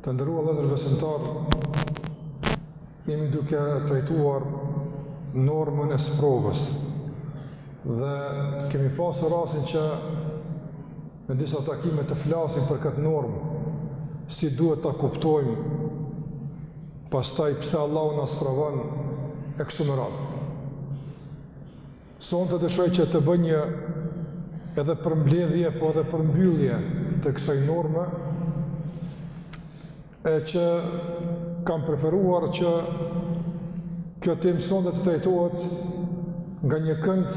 Të nderuar vëllezër besimtarë, jemi duke trajtuar normën e sprovës dhe kemi pasë rasin që në disa takime të flasim për këtë normë, si duhet ta kuptojmë, pastaj pëse Allahu na sprovon e kështu më radhë. Sonte dëshoj që të bëj një edhe përmbledhje, po edhe përmbyllje të kësoj norme, e që kam preferuar që kjo temë sonte të trajtohet nga një kënd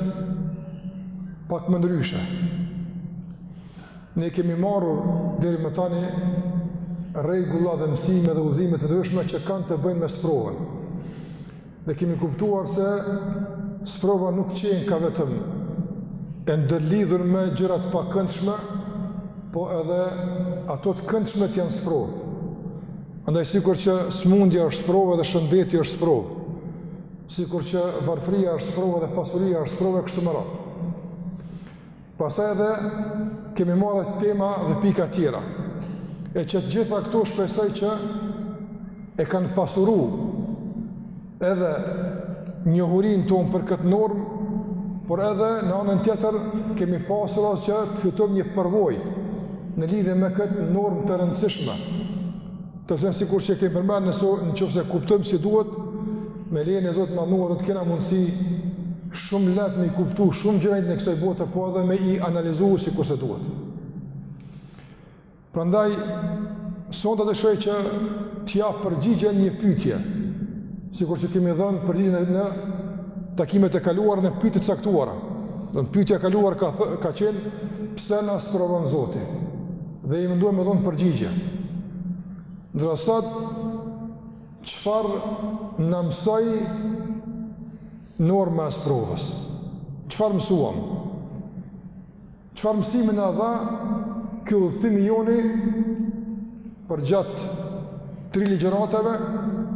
pak më ndryshe. Ne kemi marrur deri më tani rregulla dhe mësime dhe udhëzime të ndryshme që kanë të bëjnë me sprovën. Ne kemi kuptuar se sprova nuk qenka vetëm e ndërlidhur me gjëra të pakëndshme, po edhe ato të këndshmet janë sprovë. Andaj sikur që smundja është sprovë edhe shëndeti është sprovë, sikur që varfria është sprovë edhe pasuria është sprovë e kështu më radhë. Pastaj edhe kemi marrë tema dhe pika tjera, e që të gjitha këto shpresoj që e kanë pasuru edhe njohurinë tonë për këtë normë, por edhe në anën tjetër kemi pasur rast që të fitojmë një përvojë në lidhje me këtë normë të rëndësishme, Të cilën sikur që e kemi përmend në qoftë se e kuptojmë si duhet, me lejen e Zotit të Madhëruar do të kena mundësi shumë lehtë me i kuptu shumë gjëra të kësoj bote, po edhe me i analizu sikurse duhet. Prandaj, sonte dëshoj që të jap përgjigje në një pytje, sikur që kemi dhënë përgjigje në takimet e kaluara në pytje të caktuara. Dhe pytja e kaluar ka, thë, ka qenë, pse na sprovon Zoti? dhe u munduam me dhënë përgjigje. Ndërsa sot çfarë na mësoi norma e sprovës? Çfarë mësuam? Çfarë mësimi na dha ky udhëtim i joni përgjatë tri ligjëratave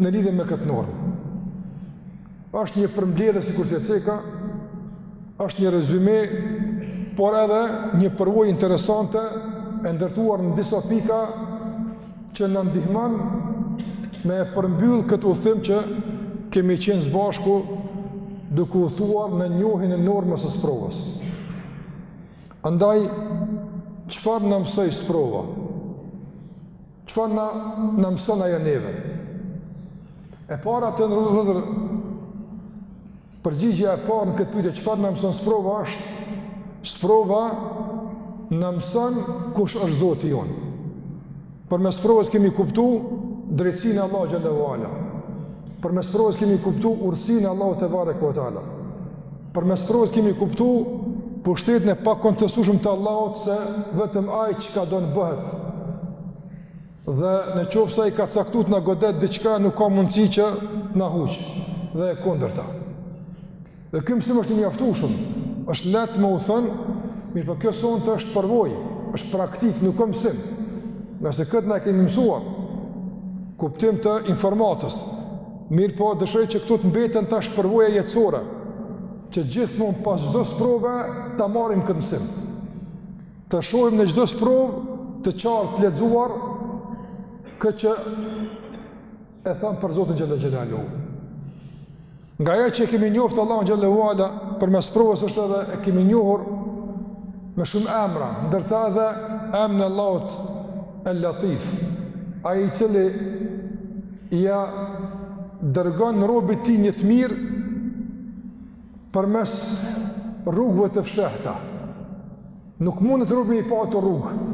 në lidhje me këtë normë? është një përmbledhje sikurse e ceka, është një rezyme, por edhe një përvojë interesante e ndërtuar në disa pika që na ndihmon me e përmbyll këtë udhëtim që kemi qenë së bashku duke udhëtuar në njohjen e normës së sprovës. Andaj, çfarë na mësoi sprova? Çfarë na mëson ajo neve? E para të nderuar përgjigja e parë në këtë pyetje çfarë na mëson sprova është sprova na mëson kush është Zoti jonë. Përmes sprovës kemi kuptu drejtësinë e Allahut xhelle ue ala. Përmes sprovës kemi kuptu urtësinë e Allahut tebareke ue teala. Përmes sprovës kemi kuptu pushtetin e pakontestueshëm të Allahut se vetëm ajo çka don bëhet. Dhe në qoftë se ai ka caktu të na godet diçka nuk ka mundësi që të na huqë dhe e kundërta. Dhe ky mësim është i mjaftueshëm, është lehtë me u thënë, mirëpo kjo sonte është përvojë, është praktikë, nuk ka mësim. Ngase këtë ne e kemi mësuar, kuptim të informatës, Mirëpo, dëshiroj që këtu të mbetet tash përvoja jetësore, që gjithmonë pas çdo sprove ta marrim këtë mësim. Të shohim në çdo sprovë të qartë të lexuar, këtë që e thamë për Zotin xhelle xhelaluhu. Nga ajo që e kemi njoftë Allahun xhelle ue ala, përmes sprovës është edhe e kemi njohur me shumë emra, ndër ta edhe emnin e Allahut el Latif, ai i cili ia dërgon robit të tij një të mirë përmes rrugëve të fshehta. Nuk mundet robi me i pa ato rrugë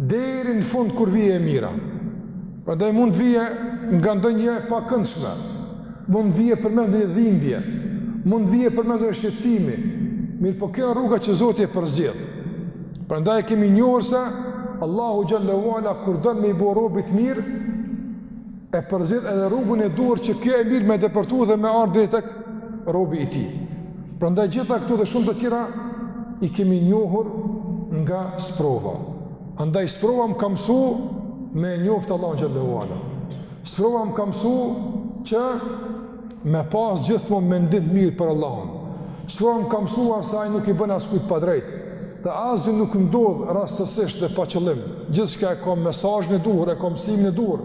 deri në fund kur vije e mira. Prandaj mund të vije nga ndonjë e pakëndshme. Mund të vije përmes ndonjë dhimbje, mund të vije përmes ndonjë shqetësimi. Mirëpo kjo rruga që Zoti e përzgjedh. Prandaj e kemi njohur se Allahu xhelle ue ala kur don me i bë robit mirë e përzgjedh edhe rrugën e duhur që kjo e mirë me depërtu dhe me ardhë deri tek robi i tij. Prandaj gjitha këto dhe shumë të tjera i kemi njohur nga sprova. Andaj sprova më ka msu me njoftë Allahun xhelle ue ala. Sprova më ka msu që me pas gjithmonë mendim mirë për Allahun. Sprova më ka mësuar se ai nuk i bën askujt padrejt. Dhe asgjë nuk ndodh rastësisht dhe pa qëllim. Gjithçka e ka mesazhin e duhur, e ka mësimin e duhur.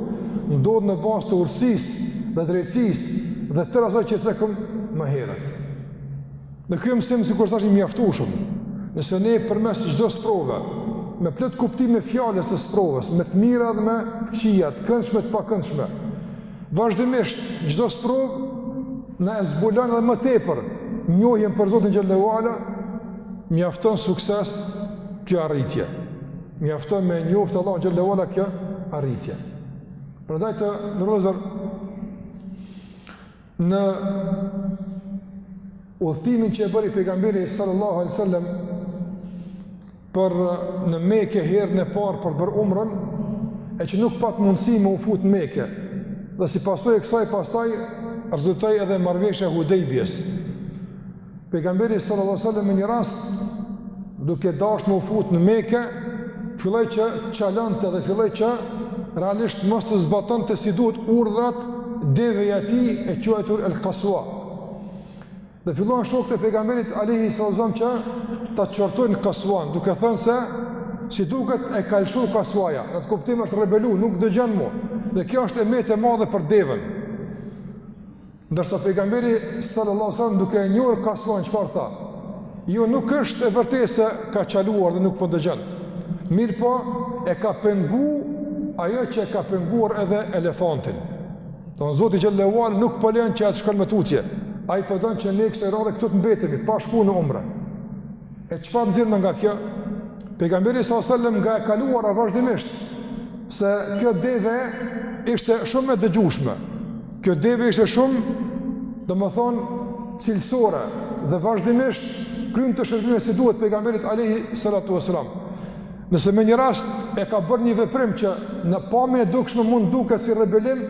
Ndodh në bazë të urtësisë dhe drejtësisë dhe tërë asaj që cekëm më herët. Edhe ky mësim sikur thash i mjaftueshëm. Nëse ne përmes çdo sprove, me plot kuptim e fjalës së sprovës, me të mira dhe me të këqija, të këndshme të pakëndshme, Vazhdimisht, çdo sprovë na e zbulon edhe më tepër njohjen për Zotin xhelle ue ala, mjafton sukses kjo arritje. Mjafton me njoftë Allahun xhelle ue ala kjo arritje. Prandaj të nderuar, në udhëtimin që e bëri pejgamberi sallallahu alaihi wasallam për në Mekë herën e parë për me bërë umrën e që nuk pat mundësi me u fut në Mekë. Dhe si pasojë e kësaj pastaj rezultoi edhe marrëveshja e Hudejbjes. Pejgamberi sallallahu alajhi wasallam në një rast duke dashë me u fut në Mekë, filloi që çalonte dhe filloi që realisht mos të zbatonte si duhet urdhrat deveja e tij e quajtur El Qaswa. Dhe filluan shokët e pejgamberit alejhi selam që ta qortojnë kasuan, duke thënë se si duket u halashu kasuaja, n'atë kuptim është rebelu, nuk dëgjon mo, dhe kjo është e metë e madhe për deven. Ndërsa pejgamberi Sallallahu Sallam duke e njohur kasuan, çfarë tha? Jo nuk është e vërtetë se ka çaluar dhe nuk po dëgjon. Mirëpo e ka pengu ajo që e ka penguar edhe elefantin. Domethonë Zoti xhelle ve ala nuk po len që ajo të shkon me tutje. Ai po don që ne kësaj radhe këtu të mbetemi, pa shku në umre. E çfarë nxjerrim nga kjo? Pejgamberi s.a.s. nga e kaluara vazhdimisht, se kjo deve ishte shumë e dëgjueshme. Kjo deve ishte shumë, domethonë, cilësore dhe vazhdimisht kryente shërbime si duhet pejgamberit Alejhi Salatu Veselam. Nëse me një rast e ka bërë një veprim që në pamjen e dukshme mund të duket si rebelim,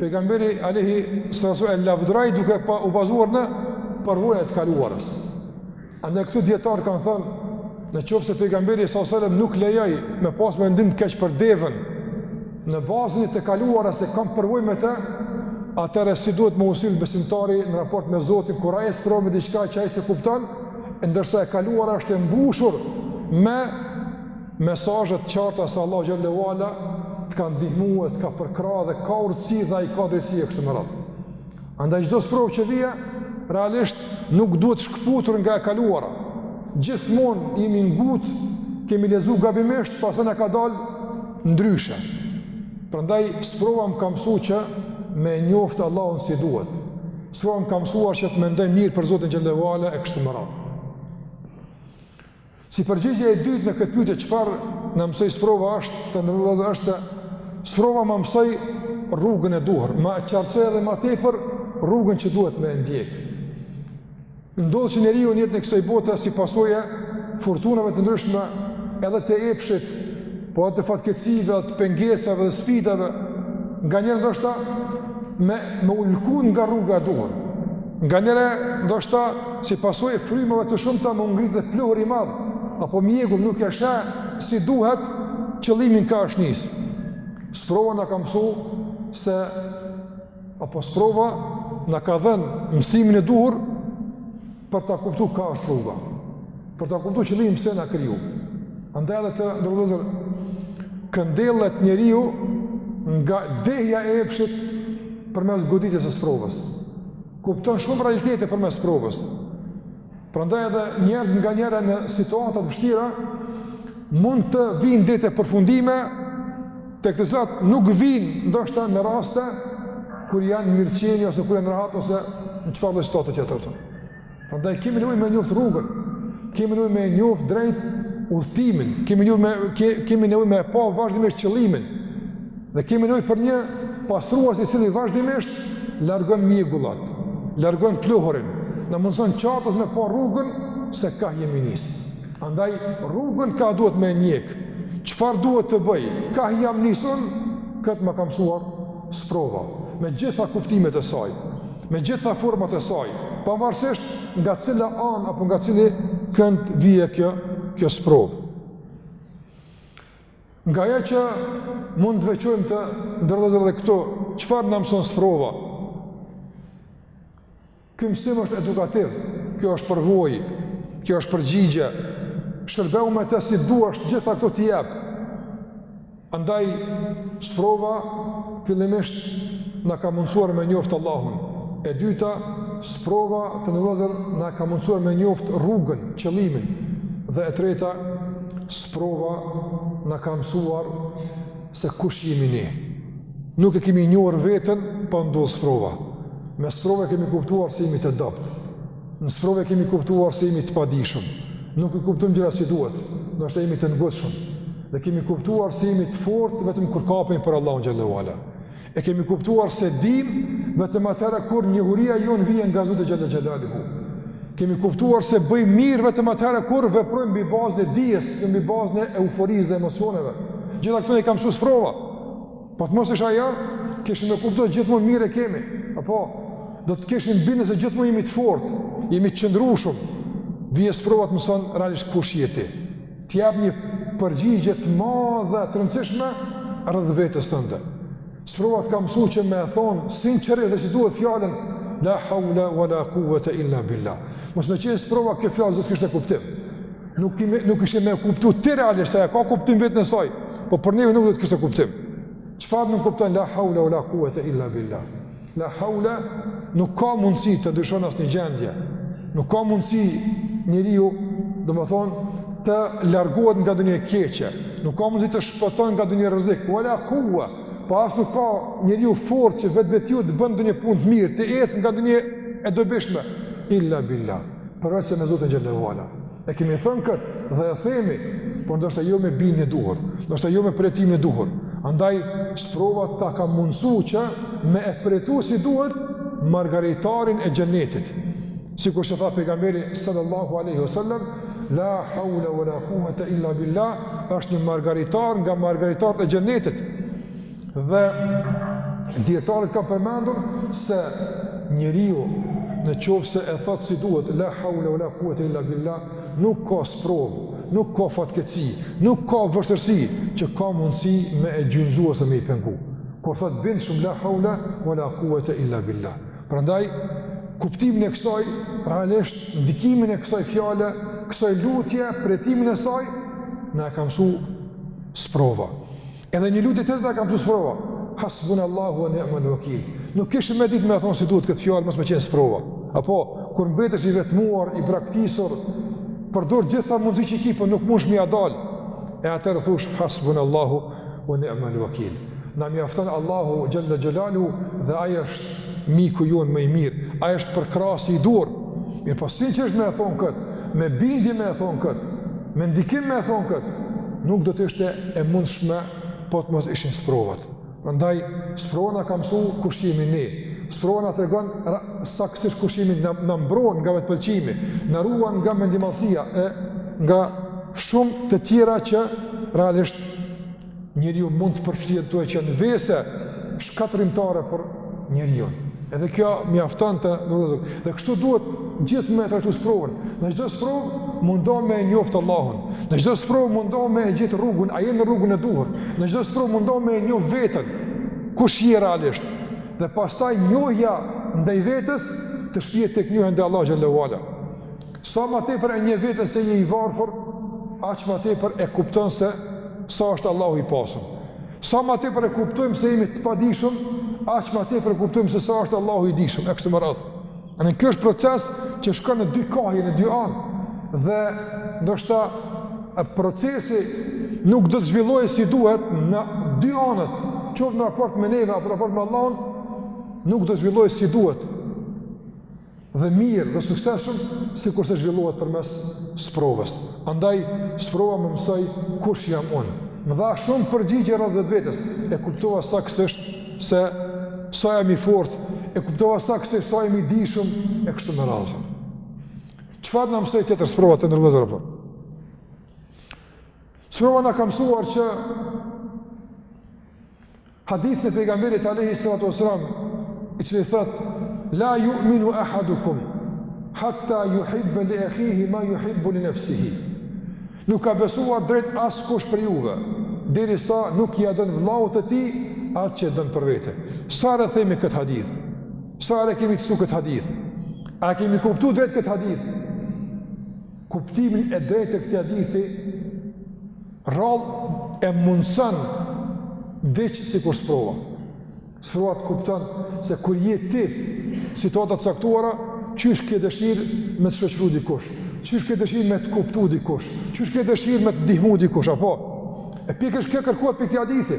pejgamberi alayhi salatu e lavdroi duke u bazuar në përvojën e të kaluarës. Andaj këtu dijetarët kanë thënë, në qoftë se pejgamberi sallallahu alajhi nuk lejoi me pas mendim të keq për deven në bazë të të kaluarës se kam përvojë me të, atëherë si duhet me u sjell besimtari në raport me Zotin kur ai e sprovon me diçka që ai s'e kupton, e ndërsa e kaluara është e mbushur me mesazhe të qarta se Allahu xhelle ve ala të ka ndihmu e të ka përkrah dhe ka urtësi dhe ai ka drejtësi e kështu me radhë. Andaj çdo sprovë që vjen, realisht nuk duhet shkëputur nga e kaluara. Gjithmonë jemi ngut, kemi lexu gabimisht, pastaj na ka dalë ndryshe. Prandaj sprova më ka mësu që me e njoftë Allahun si duhet. Sprova më ka mësuar që të mendoj mirë për Zotin xhelle ve ala e kështu me radhë. Si përgjigje e dytë në këtë pyetje, çfarë na mësoi sprova është, të nderuar vëllezër është se sprova ma mësoi rrugën e duhur, ma qartësoi edhe më tepër rrugën që duhet me ndjek. Ndodh që njeriu në jetën e kësaj bote si pasojë e furtunave të ndryshme edhe të epshit, po edhe të fatkeqësive, të pengesave dhe sfidave, nganjëherë ndoshta me, me u lëkund nga rruga e duhur, nganjëherë ndoshta si pasojë e frymave të shumta me u ngrit edhe pluhur i madhë, apo mjegull nuk e sheh si duhet qëllimin kah është nisë. Sprova na ka mësu se Apo sprova na ka dhënë mësimin e duhur për ta kuptuar ka është rruga. Për ta kuptuar qëllimin pse na kriju. Andaj edhe të nderuar vëllezër këndellet njeriu nga dehja e epshit përmes goditjes së sprovës. Kupton shumë realitete përmes sprovës. Prandaj edhe njerëzit nganjëherë në situata të vështira mund të vijnë deri te përfundime tek të cilat nuk vijnë ndoshta në raste kur janë mirëqenie ose kur janë rahat ose në çfarëdo lloj situate tjetër këtu. Prandaj kemi nevojë me njoft rrugën. Kemi nevojë me njoft drejt udhëzimin. Kemi nevojë me ke, kemi nevojë me pa vazhdimisht qëllimin. Dhe kemi nevojë për një pastrues i cili vazhdimisht largon mjegullat, largon pluhurin, na mundëson qartas me pa rrugën se ka jemi nis. Andaj rrugën ka duhet me ndjek. Çfarë duhet të bëj? Ka jam nis unë, këtë ma ka mësuar sprova me gjitha kuptimet e saj, me gjitha format e saj, pavarësisht nga cila anë apo nga cili kënd vije kjo kjo sprovë. Nga ajo që mund të veçojmë të nderuar vëllezër edhe këtu, çfarë na mëson sprova? Ky mësim është edukativ, kjo është përvojë, kjo është përgjigje, shërbehu me të si duash, gjitha këto t'i jep. Andaj, sprova, fillimisht na ka mundësuar me njoft Allahun. E dyta, sprova të nderuar vëllezër na ka mundësuar me njoft rrugën, qëllimin. Dhe e treta, Sprova na ka mësuar se kush jemi ne. Nuk e kemi njohur veten pa ndodhur sprova. Me sprova e kemi kuptuar se jemi të dobët. Në sprova e kemi kuptuar se jemi të padijshëm. Nuk i kuptojmë gjërat si duhet, ndoshta jemi të ngutshëm. Dhe kemi kuptuar se jemi të fortë vetëm kur kapemi për Allahun xhel-le ue ala. E kemi kuptuar se dimë vetëm atëherë kur njohuria jonë vjen nga Zoti xhel-le xhelaluhu. Kemi kuptuar se bëjmë mirë vetëm atëherë kur veprojmë mbi bazën e dijes, jo mbi bazën e euforisë dhe emocioneve. Gjitha këto na i ka mësu sprova. Po të mos ishte ajo, kishim me kuptu gjithmonë mirë e kemi. Apo, do të kishim bindje se gjithmonë jemi të fortë, jemi të qëndrueshëm. Vie sprova të mëson realisht kush je ti. të jap një përgjigje të madhe, të rëndësishme rreth vetes tënde. Sprova të ka mësuar që me e thënë sinqerisht dhe si duhet fjalën la hawla wala quwata illa billah. Mos me qenë sprova kjo fjalë s'do të kishte kuptim. Nuk i nuk kishe me e kuptuar ti realisht se e ka kuptimin në veten e saj, po për ne nuk do të kishte kuptim. Çfarë nënkupton la hawla wala quwata illa billah. La haula nuk ka mundësi të ndryshon asnjë gjendje, nuk ka mundësi njeriu, domethënë, të largohet nga ndonjë e keqe, nuk ka mundësi të shpëton nga ndonjë rrezik, wala quwa, apo as nuk ka njeriu forcë që vetvetiu të bën ndonjë punë të mirë, të ecë nga ndonjë e dobishme, illa billa, përveçse me Zotin xhelle ue ala. E kemi thënë këtë dhe e themi, por ndoshta jo me bindjen e duhur, ndoshta jo me përjetimin e duhur. Andaj sprova ta ka mundësu që me e përjetu si duhet margaritarin e xhenetit. Sikurse tha pejgamberi sallallahu alaihi wasallam, la haula wala quwata illa billah, është një margaritar nga margaritarët e xhenetit. Dhe dijetarët kanë përmendur se njeriu në qoftë se e thotë si duhet, la haula wala quwata illa billah, nuk ka sprovë, nuk ka fatkeqësi, nuk ka vështirësi që ka mundësi me e gjunjëzu ose me e pengu. Kur thotë bindshëm la haula wala quwata illa billah. Prandaj, kuptimin e kësaj, realisht, ndikimin e kësaj fjale, kësaj lutje, përjetimin e saj, na e ka mësu sprova. Edhe një lutje tjetër ta ka mësu sprova. Hasbunallahu wa ni'mal wakeel. Nuk kishim me ditë me thonë si duhet këtë fjalë mos me qenë sprova. Apo kur mbetesh i vetmuar, i braktisur, përdor gjitha mundësitë që ki, po nuk mundsh me ia dal. E atëherë thush hasbunallahu wa ni'mal wakeel. Na mjafton Allahu xhelle xhelaluhu dhe ai është miku jonë më i mirë, ai është përkrahësi i duhur, mirëpo siç është me e thonë këtë, me bindje me e thonë këtë, me ndikim me e thonë këtë, nuk do të ishte e mundshme po të mos ishin sprovat. Prandaj, sprova na ka mësu kush jemi ne, sprova na tregon saktësisht kush jemi ne, na mbron nga vetëpëlqimi, na ruan nga mendjemadhësia e nga shumë të tjera që realisht Njeriu mund të përfshihet tue qenë vese shkatërrimtare për njeriun. Edhe kjo mjaftonte, do të thotë. Dhe kështu duhet gjithë me trajtu sprovën. Në çdo sprovë mundo me njoft Allahun. Në çdo sprovë mundo me gjet rrugën, a je në rrugën e duhur. Në çdo sprovë mundo me njoft veten. Kush je realisht? Dhe pastaj njohja ndaj vetes të shpie tek njohja ndaj Allahut xhelle ue ala. Sa më tepër e njeh veten se je i varfër, aq më tepër e kupton se sa është Allahu i pasur. Sa më tepër e kuptojmë se jemi të padijshëm, aq më tepër e kuptojmë se sa është Allahu i dijshëm. E kështu me radhë. Dhe kjo është proces që shkon në dy kahje, në dy anë. Dhe ndoshta procesi nuk do të zhvillohej si duhet në dy anët, qoftë në raport me neve apo raport me Allahun, nuk do të zhvillohej si duhet. dhe mirë dhe suksesshëm sikurse zhvillohet përmes sprovës. Andaj sprova më mësoi kush jam unë. Më dha shumë përgjigje rreth vetvetes. E kuptova saktësisht se sa jam i fortë, e kuptova saktësisht sa jam i dijshëm e kështu me radhë. Çfarë na mësoi tjetër sprova të nderuar vëllezër apo? Sprova na ka mësuar që Hadithin e Pejgamberit alejhi salatu ves-selam, i cili thotë, La juminu ahadukum, hatta juhibbe li ehihi ma juhibbu li nefsihi. Nuk ka besuar drejt askush prej juve, derisa nuk ia don vllaut të tij, atë që e don për vete. Sa herë e themi këtë hadith? Sa herë e kemi citu këtë hadith? A e kemi kuptu drejt këtë hadith? Kuptimin e drejtë të këtij hadithi, Rrallë e mundëson diç sikur sprova. Sprova të kupton se kur je ti n'situata të caktuara, qysh ke dëshirë me të shoqëru dikush, qysh ke dëshirë me të kuptu dikush, qysh ke dëshirë me të ndihmu dikush, apo? E pikërisht kjo kërkohet prej këtij hadithi.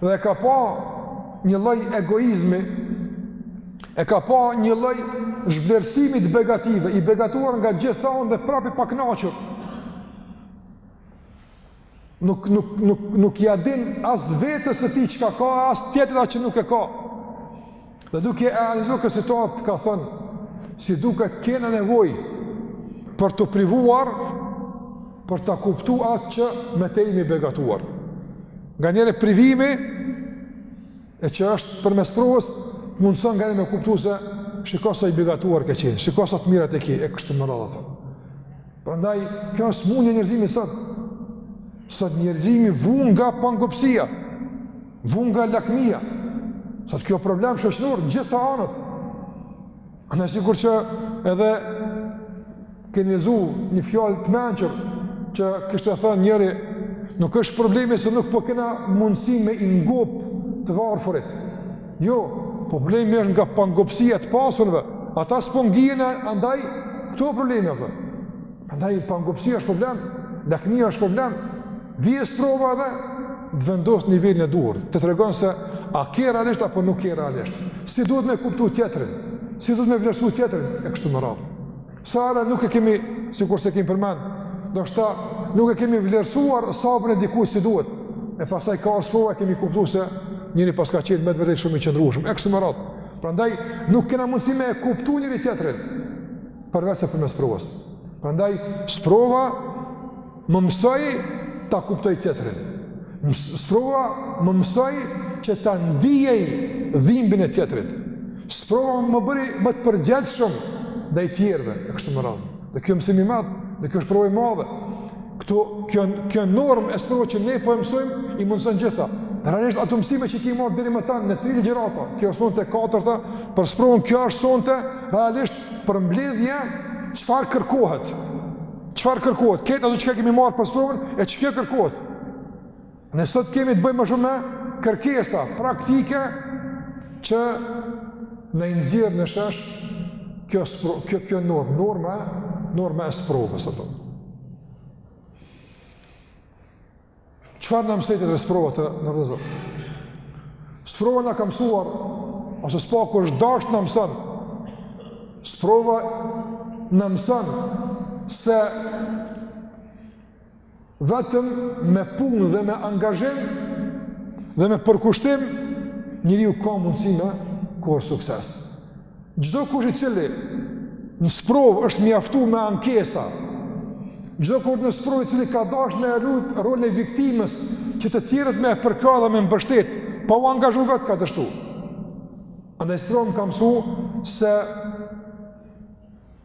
Dhe ka pa një lloj egoizmi, e ka pa një lloj zhvlerësimi të begative, i begatuar nga gjitha anët dhe prapë i pakënaqur. Nuk nuk nuk nuk ia din as vetes së tij çka ka, as tjetrit që nuk e ka. Dhe duke e analizuar këtë situatë ka thënë si duket kena nevojë për t'u privuar për ta kuptuar atë që me të jemi begatuar. Nganjëherë privimi e që është përmes sprovës mundëson nganjëherë me kuptu se shiko sa i begatuar ke qenë, shiko sa të mira i ke e kështu me radhë. Prandaj kjo është sëmundje e njerëzimit sot. Sot njerëzimi vuan nga pangopësia. Vun nga lakmia, sot kjo problem shoqnor në gjitha anët. Andaj sikurse edhe keni zu një fjalë të mençur që kishte thënë njëri nuk është problemi se nuk po kena mundësi me i ngop të varfrit. Jo, problemi është nga pangopësia të pasurve. Ata s'po ngijen, andaj, këto probleme, apo. Prandaj pangopësia është problem, lakmia është problem. Vjen sprova edhe të vendos nivelin e duhur, të tregon se a ke realisht apo nuk ke realisht. Si duhet me kuptu tjetrin, si duhet me vlerësu tjetrin, e kështu me radhë. Sa herë nuk e kemi, sikurse kemi përmend, ndoshta nuk e kemi vlerësuar sabrin e dikujt si duhet, e pastaj ka ardh sprova e kemi kuptu se njeri paska qenë me të vërtetë shumë i qëndrueshëm, e kështu me radhë. Prandaj, nuk kena mundësi me e kuptu njëri-tjetrin. përveç se përmes sprovës. Prandaj sprova më mësoi ta kuptoj tjetrin. Sprova më mësoi që ta ndiej dhimbin e tjetrit. Sprova më bëri më të përgjegjshëm ndaj tjerëve, e kështu me radhë. Dhe kjo është mësim i madh, dhe kjo është provë e madhe. Kto kjo kjo normë e sprovës që ne po e mësojmë i mundëson gjitha. Realisht ato mësime që kemi marrë deri më tani në tri ligjërata, kjo është sonte e katërta, për sprovën kjo është sonte realisht përmbledhje çfarë kërkohet. Çfarë kërkohet? Këto, ato çka kemi marrë për sprovën e çka kërkohet. Ne sot kemi të bëjmë më shumë me kërkesa praktike që na i nxjerr në shesh kjo, spro, kjo, kjo normë, norma, norma e sprovës ato. Çfarë na mësojti sprova të në rëzër? Sprova na ka mësuar, ose së paku është dasht na mëson, sprova na mëson se vetëm me punë dhe me angazhim dhe me përkushtim njeriu ka mundësi me korr sukses. Çdo kush i cili në sprovë është mjaftu me ankesa, çdo kush në sprovë i cili ka dash me lujt rolin e viktimës që të tjerët me e përkrah dhe me mbështet, pa u angazhu vetë ka dështu. Andaj sprova na ka mësu se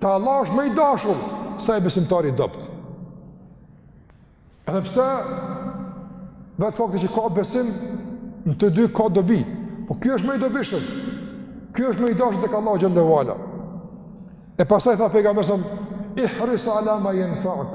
Te Allahu është më i dashur se besimtari i dobët. Edhe pse vetë fakti që ka besim në të dy ka dobi, po ky është më i dobishëm. Ky është më i dashur tek Allahu xhele ue ala. E pastaj tha pejgamberi sa ihris ala ma yanfa'uk.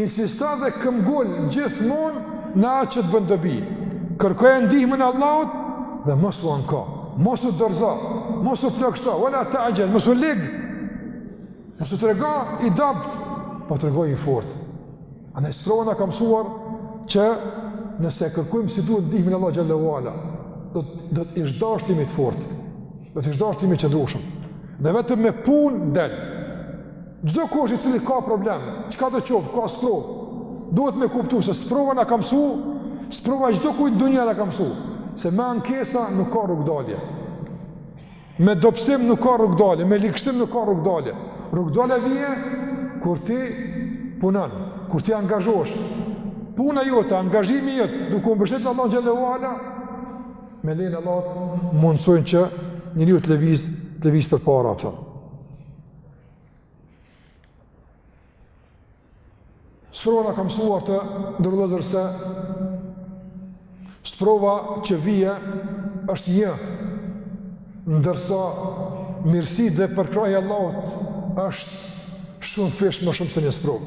Insisto dhe këmbëngul gjithmonë në atë që të bën dobi. Kërkoje ndihmën e Allahut dhe mos u anko, mos u dorzo, mos u plogështo, wala ta'jaz, mos u lig. Mos u trego i dobët, po tregohu i fortë. A ne sprova na ka mësuar që nëse kërkojmë si duhet ndihmën e Allahut xhele ue ala, do të ish dasht t'jemi të fortë. Do të ish dasht t'jemi qëndrueshëm. Dhe vetëm me punë del. Çdo kush i cili ka problem, çka do qoftë, ka sprovë, duhet me kuptu se sprova na ka mësu, sprova e çdokujt n'dunja na ka mësu, se me ankesa nuk ka rrugdalje, me dobësim nuk ka rrugdalje, me ligështim nuk ka rrugdalje, rrugdalja vjen, kur ti punon, kur ti angazhohesh, puna jote, angazhimi jot, duke u mbështetur në Allahun xhele ue ala, me lejen e Allahut mundësojnë që njeriu të lëvizë, të lëvizë përpara, kupton. Sprova na ka mësuar, të nderuar vëllezër, se sprova që vije është një ndërsa mirësia dhe përkrahja e Allahut është shumëfish më shumë se një sprovë.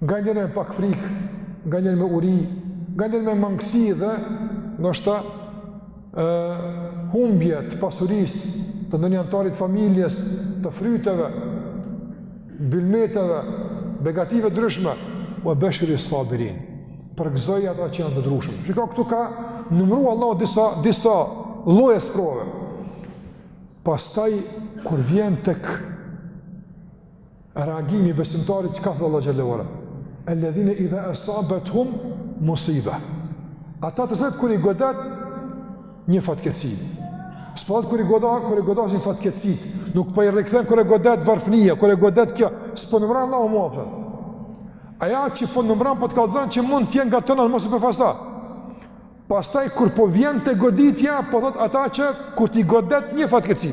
Nganjëherë me pak frikë, nganjëherë me uri, nganjëherë me mangësi dhe ndoshta humbje të pasurisë, të ndonjë anëtarit familjes, të fryteve, bylmeteve, begative të ndryshme, ve beshiri sabirin, përgëzoji ata që janë të durueshëm. Çka, këtu ka numru Allahu disa, disa lloje sprove. Pastaj, kur vjen tek Reagimi i besimtarit çka thotë Allahu xhele ve ala. Alladhina idha asabathum musiba. Ata të cilët kur i godet një fatkeqësi. S'po thotë kur i goda, kur i godasin fatkeqësitë, nuk po i rikthen kur e godet varfnia, kur e godet kjo, s'po numëron Allahu prapë. Ajo që po numëron po të kallzon që mund të jenë nga tona mos e përfasa. Pastaj kur po vjen te goditja, po thotë ata që kur t'i godet një fatkeqësi.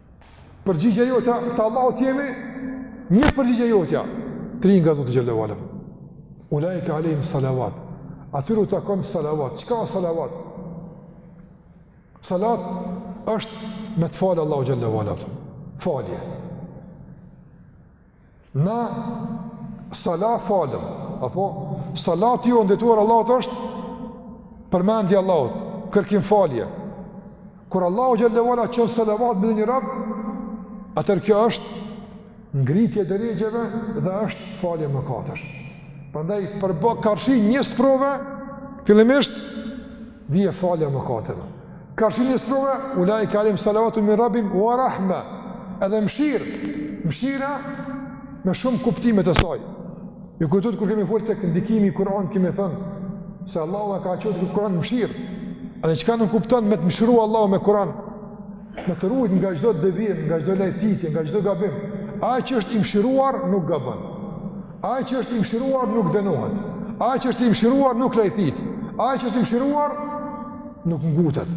Përgjigjja jotja, të Allahut jemi, një përgjigje jotja, tri nga Zoti xhele ve ala. Ulaike alejhim salavat, atyre u takon salavat, çka o salavat? Salat është me të falë Allahu xhele ve ala, falje. Na salat falim, apo salati jonë drejtuar Allahut është përmendje e Allahut, kërkim falje. Kur Allahu xhele ve ala çon salavat mbi një rob, atëherë kjo është ngritje e derexheve dhe është falje mëkatesh. Prandaj përb, karshi një sprove, fillimisht vije falja e mëkateve. Karshi një sprove, ulaike alejhim salavatun min rabbihim ve rahme, edhe mshirë, mshira me shumë kuptimet e saj. Ju kujtohet kur kemi folë tek ndikimi i Kur'anit, kemi thënë, se Allahu e ka qujt këtë Kur'an mshirë, edhe çka nënkupton me të mshiru Allahu me Kur'an, me të rujt nga çdo devijim, nga çdo lajthitje, nga çdo gabim, ai që është i mshiruar nuk gabon. Ai që është i mëshiruar nuk dënohet. Ai që është i mëshiruar nuk lajthit. Ai që është i mëshiruar nuk ngutet.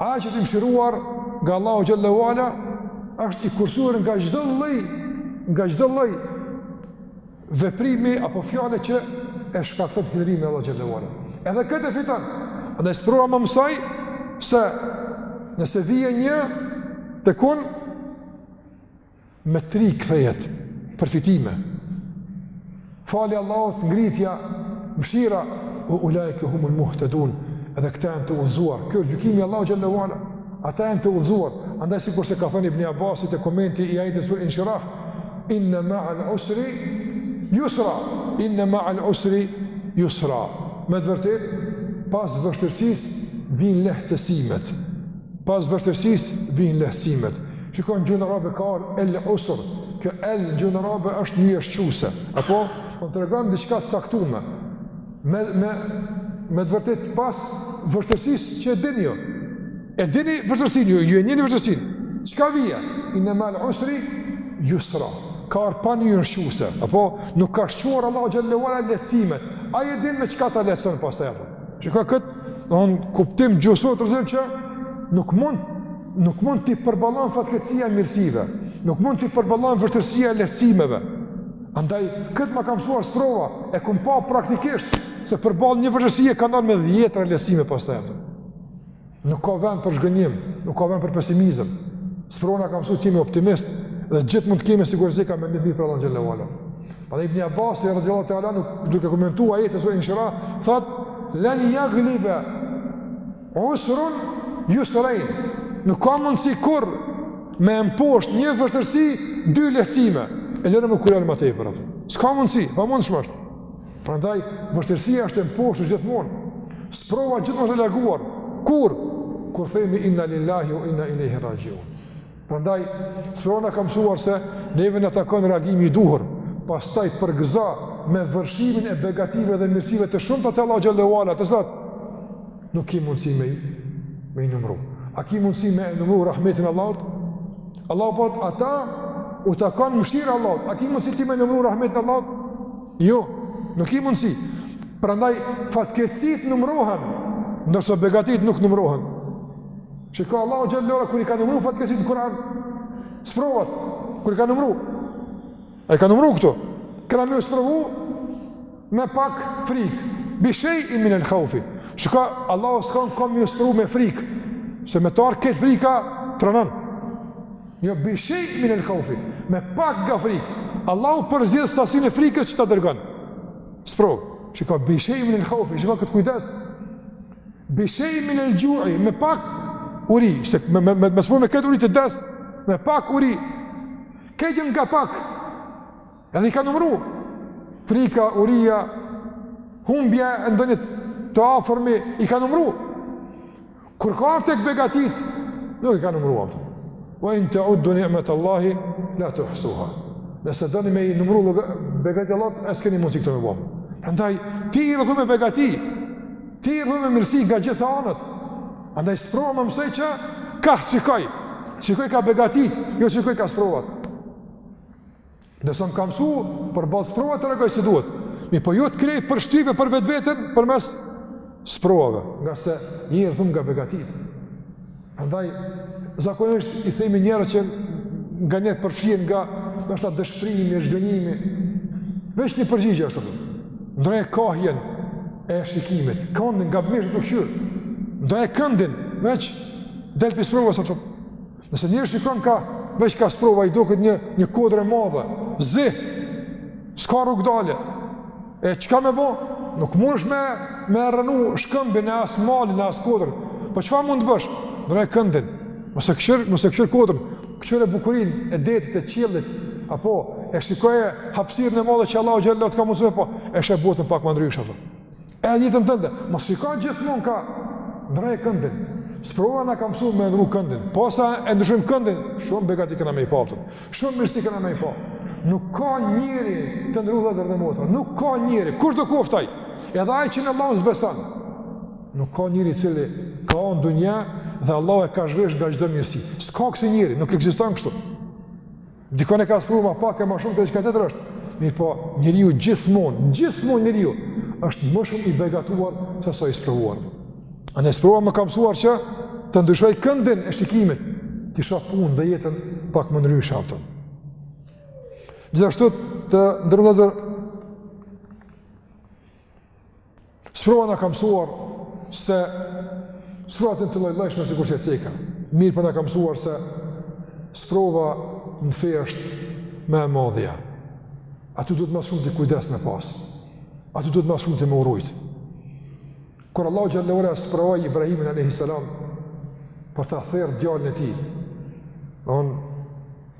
Ai që është i mëshiruar nga Allahu xhele ve ala është i kursyer nga çdo lloj nga çdo lloj veprimi apo fjale që e shkakton hidhërimin e Allahut xhele ve ala. Edhe këtë fiton. Dhe sprova më mësoi se nëse vije një tek un me tri kthehet përfitime. Falja Allahut ngritja mëshira u ulajke humul muhtedun edhe këta janë të udhzuar. Ky gjykimi Allahut xhelle ue ala. Ata janë të udhzuar. Andaj sikurse ka thënë Ibn Abbasi te komenti i ajetit sures Inshirah, inna ma'al usri yusra, inna ma'al usri yusra. Me të vërtetë pas vështirësisë vijnë lehtësimet. Pas vështirësisë vijnë lehtësimet. Shikon në gjuhën arabe ka ardhur el usr, kjo el në gjuhën arabe është nyje shquse, apo po na tregon diçka të caktume. Me me me të vërtet pas vështirësisë që e dini ju. E dini vështirësinë ju, ju e njihni vështirësinë. Çka vjen? Inna mal usri yusra. Ka ardhur pa nyje shquse, apo nuk i ka shquar Allahu xhelle ue ala lehtësimet. Ai e din me çka ta lehtëson pastaj ato. Që ka këtë, do të thonë, kuptim gjuhësor të rëndësishëm që nuk mund nuk mund t'i përballon fatkeqësia mirësive, nuk mund t'i përballon vështirësia lehtësimeve. Andaj këtë ma ka mësuar sprova, e kom pa praktikisht se përball një vështirësie ka ardh me dhjetëra lehtësime pastaj ato. Nuk ka vend për zhgënjim, nuk ka vend për pesimizëm. Sprova na ka mësu t'jemi optimist dhe gjithmonë të kemi siguri, mirë mendim për Allahun xhelle ue ala. Pra Ibn Abbasi radhiyallahu ta'ala anhu duke komentuar ajetin sures Inshirah, thot lan yaghliba usrun yusrain. Nuk ka mundsi kurr me i mposht një vështirësi dy lehtësime. E lëre më kur janë ma tepër ato. S'ka mundsi, pamundshme. Prandaj, vështirësia është e mposhtur gjithmonë. Sprova gjithmonë e larguar. Kur? Kur themi inna lillahi ua inna ilejhi raxhiun. Prandaj, sprova na ka msuar se neve na takon reagimi i duhur, pastaj përgëzoju me vërshimin e begative dhe mirësive të shumta të Allahut xhelle ue ala, të cilat nuk ki mundësi me i, me i numru. A ki mundësi me e numru rahmetin e Allahut? Allahu po thot ata u takon mëshira e Allahut. A ki mundësi ti me e numru rahmetin e Allahut? Jo, nuk ki mundësi. Prandaj, fatkeqsit numrohen, ndërsa begatit nuk numrohen. Shiko Allahu xhelle ue ala kur i ka numru fatkeqsit në Kur'an, sprovat, kur i ka numru. Ai i ka numru këto. Kena me ju sprovu, me pak frikë. Bi shej'in min el khaufi. Shiko Allahu s'ka thanë kam me ju sprovu me frikë. Se me t'ardh krejt frika, të rrënon. Jo bi shej'in min el khaufi, me pak nga frika. Allahu përzgjedh sasinë e frikës që ta dërgon. Spro, shiko bi shej'in min el khaufi, shiko këtë kujdes. Bi shej'in min el xhu'i, me pak uri, se me me me, me me krejt uri ti des, me pak uri. Krejt nga pak. Edhe i ka numru. Frika, uria, humbja e ndonjë të afërmi i ka numru. Kur ka ardhë tek begatit, nuk i ka numëruar ato. Wa in ta'uddu ni'matallahi la tuhsuha. Nëse doni me i numëru begatitë e Allahut, e s'keni mundësi këtë me bo. Prandaj, ti i rrethum me begati, ti i rrethum me mirësi nga gjitha anët. Andaj, sprova më mësoi që ta shikoj, shikoj ka begatit, jo shikoj ka sprovat. Domethënë më ka msu përballë sprova të reagoj si duhet. Mirëpo jo të krijoj përshtypje për vetveten përmes sprovave, nga se një herë thum nga begatit. Andaj zakonisht i themi njerëzve që nganjëherë përfshihen nga ndoshta dëshprimi, zhgënjimi. Veç një përgjigje është. Ndroje kahjen e shikimit, këndin nga je tu kqyr. Ndroje këndin, veç del pi sprovës ashtu. Nëse njeriu shikon ka veç ka sprova i duket një një kodër e madhe, e zezë. S'ka rrugëdalje. E çka me bo? Nuk mundesh me e rrënu shkëmbin e as malin e as kodrën. Po çfarë mund të bësh? Ndroje këndin. Mos e kqyr, mos e kqyr kodrën. Kqyre bukurinë e detit e qiellit. Apo shikoje hapësirën e madhe që Allahu xhallahu ta ka mundësu, po e sheh botën pak më ndryshe apo. Edhe jetën tënde, mos shiko gjithmonë ka, ndroje këndin. Sprova na ka mësuar me ndru këndin. Posa e ndryshojmë këndin, shumë begati kena me i pa. Shumë mirësi kena me i pa. Nuk ka njeri të nderuar vëllezër dhe motra. Nuk ka njeri, kushdo koft aj. Edhe ai që në Allah s'beson. Nuk ka njeri i cili ka ardh n'dunja dhe Allah e ka zhvesh nga çdo mirësi. S'ka kësi njeri, nuk ekziston kështu. Dikënd e ka sprovu ma pak e ma shumë kjo diçka tjetër është. Mirëpo, njeriu gjithmonë, gjithmonë njeriu është më shumë i begatuar se sa i sprovuar. Andaj sprova më ka mësuar që të ndryshoj këndin e shikimit, t'i shoh punët dhe jetën pak më ndryshe pra. Gjithashtu të nderuar vëllezër, Sprova na ka mësuar se sprovat janë të lloj-llojshme sikur që e ceka. Mirëpo na ka mësuar se sprova në fe është ma e madhja. Aty duhet ma së shumti kujdes me pas. Aty duhet ma së shumti me u rujt. Kur Allahu xhalla wa ala e sprovoi Ibrahimin alayhi salam për ta therr djalin e tij.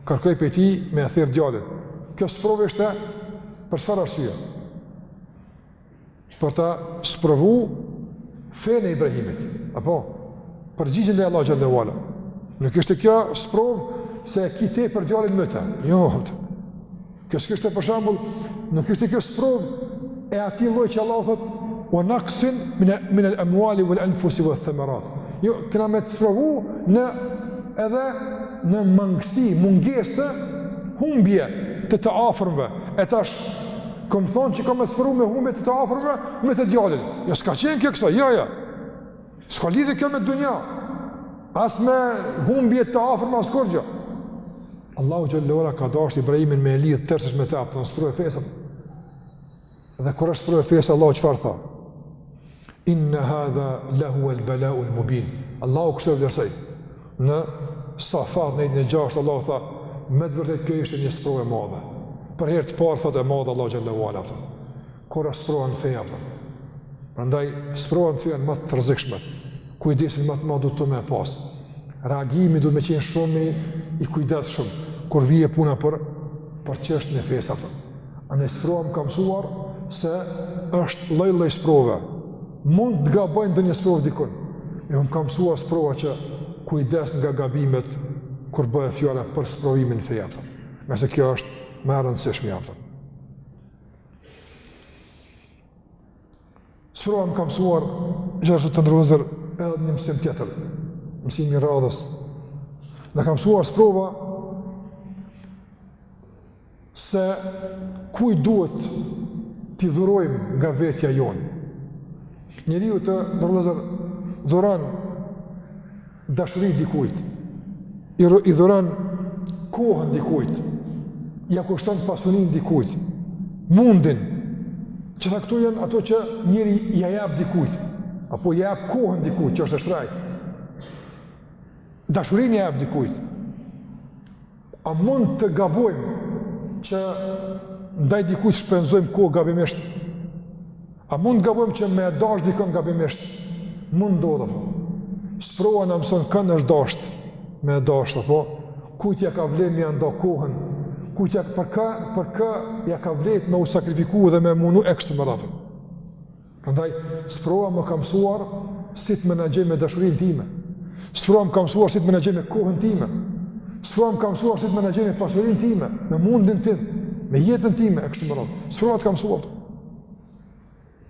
Kërkoi prej tij me e therr djalin. Kjo sprovë ishte për çfarë arsye? për ta sprovu fenë e Ibrahimit, apo përgjigjen ndaj Allahut xhalla wa ala. Nuk ishte kjo sprovë se ki tepër djalin me te. Jo. Kjo s'ishte për shembull, nuk ishte kjo sprovë e atij lloji që Allahu thot wa naqsin min al-amwali wal-anfusi wath-thamarat. Jo, kena me të sprovu edhe në mangësi, mungesë të humbje të të afërmve. E tash Kom thonë që ka me sprovu me humbje të të afërmve me të djalin. Jo s'ka qenë kjo kso, jo, jo. S'ka lidhje kjo me dunja. As me humbje të afërme, as kurgjo. Allahu xhelle ue ala ka dasht Ibrahimin me e lidhë tërësisht me të, a kupton, sprova e fesë. Dhe kur është sprova e fesë, Allahu çfarë tha? Inna hadha la huwa al bala'u al mubin. Allahu kështu e vlerësoi. Në Safat njëqind e gjashtë Allahu tha, me të vërtetë kjo ishte një sprovë e madhe. Për herë të parë thotë e madhe Allahu xhelle ue ala, a kupton. Kur është sprova në fe, a kupton. Prandaj sprovat në fe janë më të rrezikshmet. Kujdesin më të madh duhet me e pas. Reagimi duhet me qenë shumë i kujdesshëm kur vjen puna për për çështjen e fesë, a kupton. Andaj sprova më ka mësuar se është lloj-lloj sprove. Mund të gaboj në ndonjë sprovë dikun. E më ka mësuar sprova që kujdes nga gabimet kur bëhet fjala për sprovimin në fe, a kupton. Ngase kjo është më e rëndësishme, a kupton. Sprova më ka mësuar gjithashtu të nderuar vëllezër edhe një mësim tjetër, mësimi i radhës. Na ka mësuar sprova se kujt duhet t'i dhurojmë nga vetja jonë. Njeriu të nderuar vëllezër dhuron dashuri dikujt, i dhuron kohën dikujt, ia kushton pasuninë dikujt, mundin, gjitha këto janë ato që njeri ia jap dikujt, apo ia jap kohën dikujt, që është e shtrejtë, dashurinë ia jap dikujt, A mund të gabojmë që ndaj dikujt shpenzojmë kohë gabimisht? A mund të gabojmë që me e dashtë dikon gabimisht? Mund të ndodhë, apo? Sprova na mëson kënd është dasht, me e dasht, apo? Kujt ia ka vlejt me ia nda kohën, kujt ia, për kë, për kë ia ka vlejtë me u sakrifiku dhe me u munu e kështu me radhë. Prandaj sprova më ka mësuar si të menaxhoj me dashurinë time. Sprova më ka mësuar si të menaxhoj me kohën time. Sprova më ka mësuar si të menaxhoj me pasurinë time, me mundin tim, me jetën time e kështu me radhë. Sprova të ka mësuar.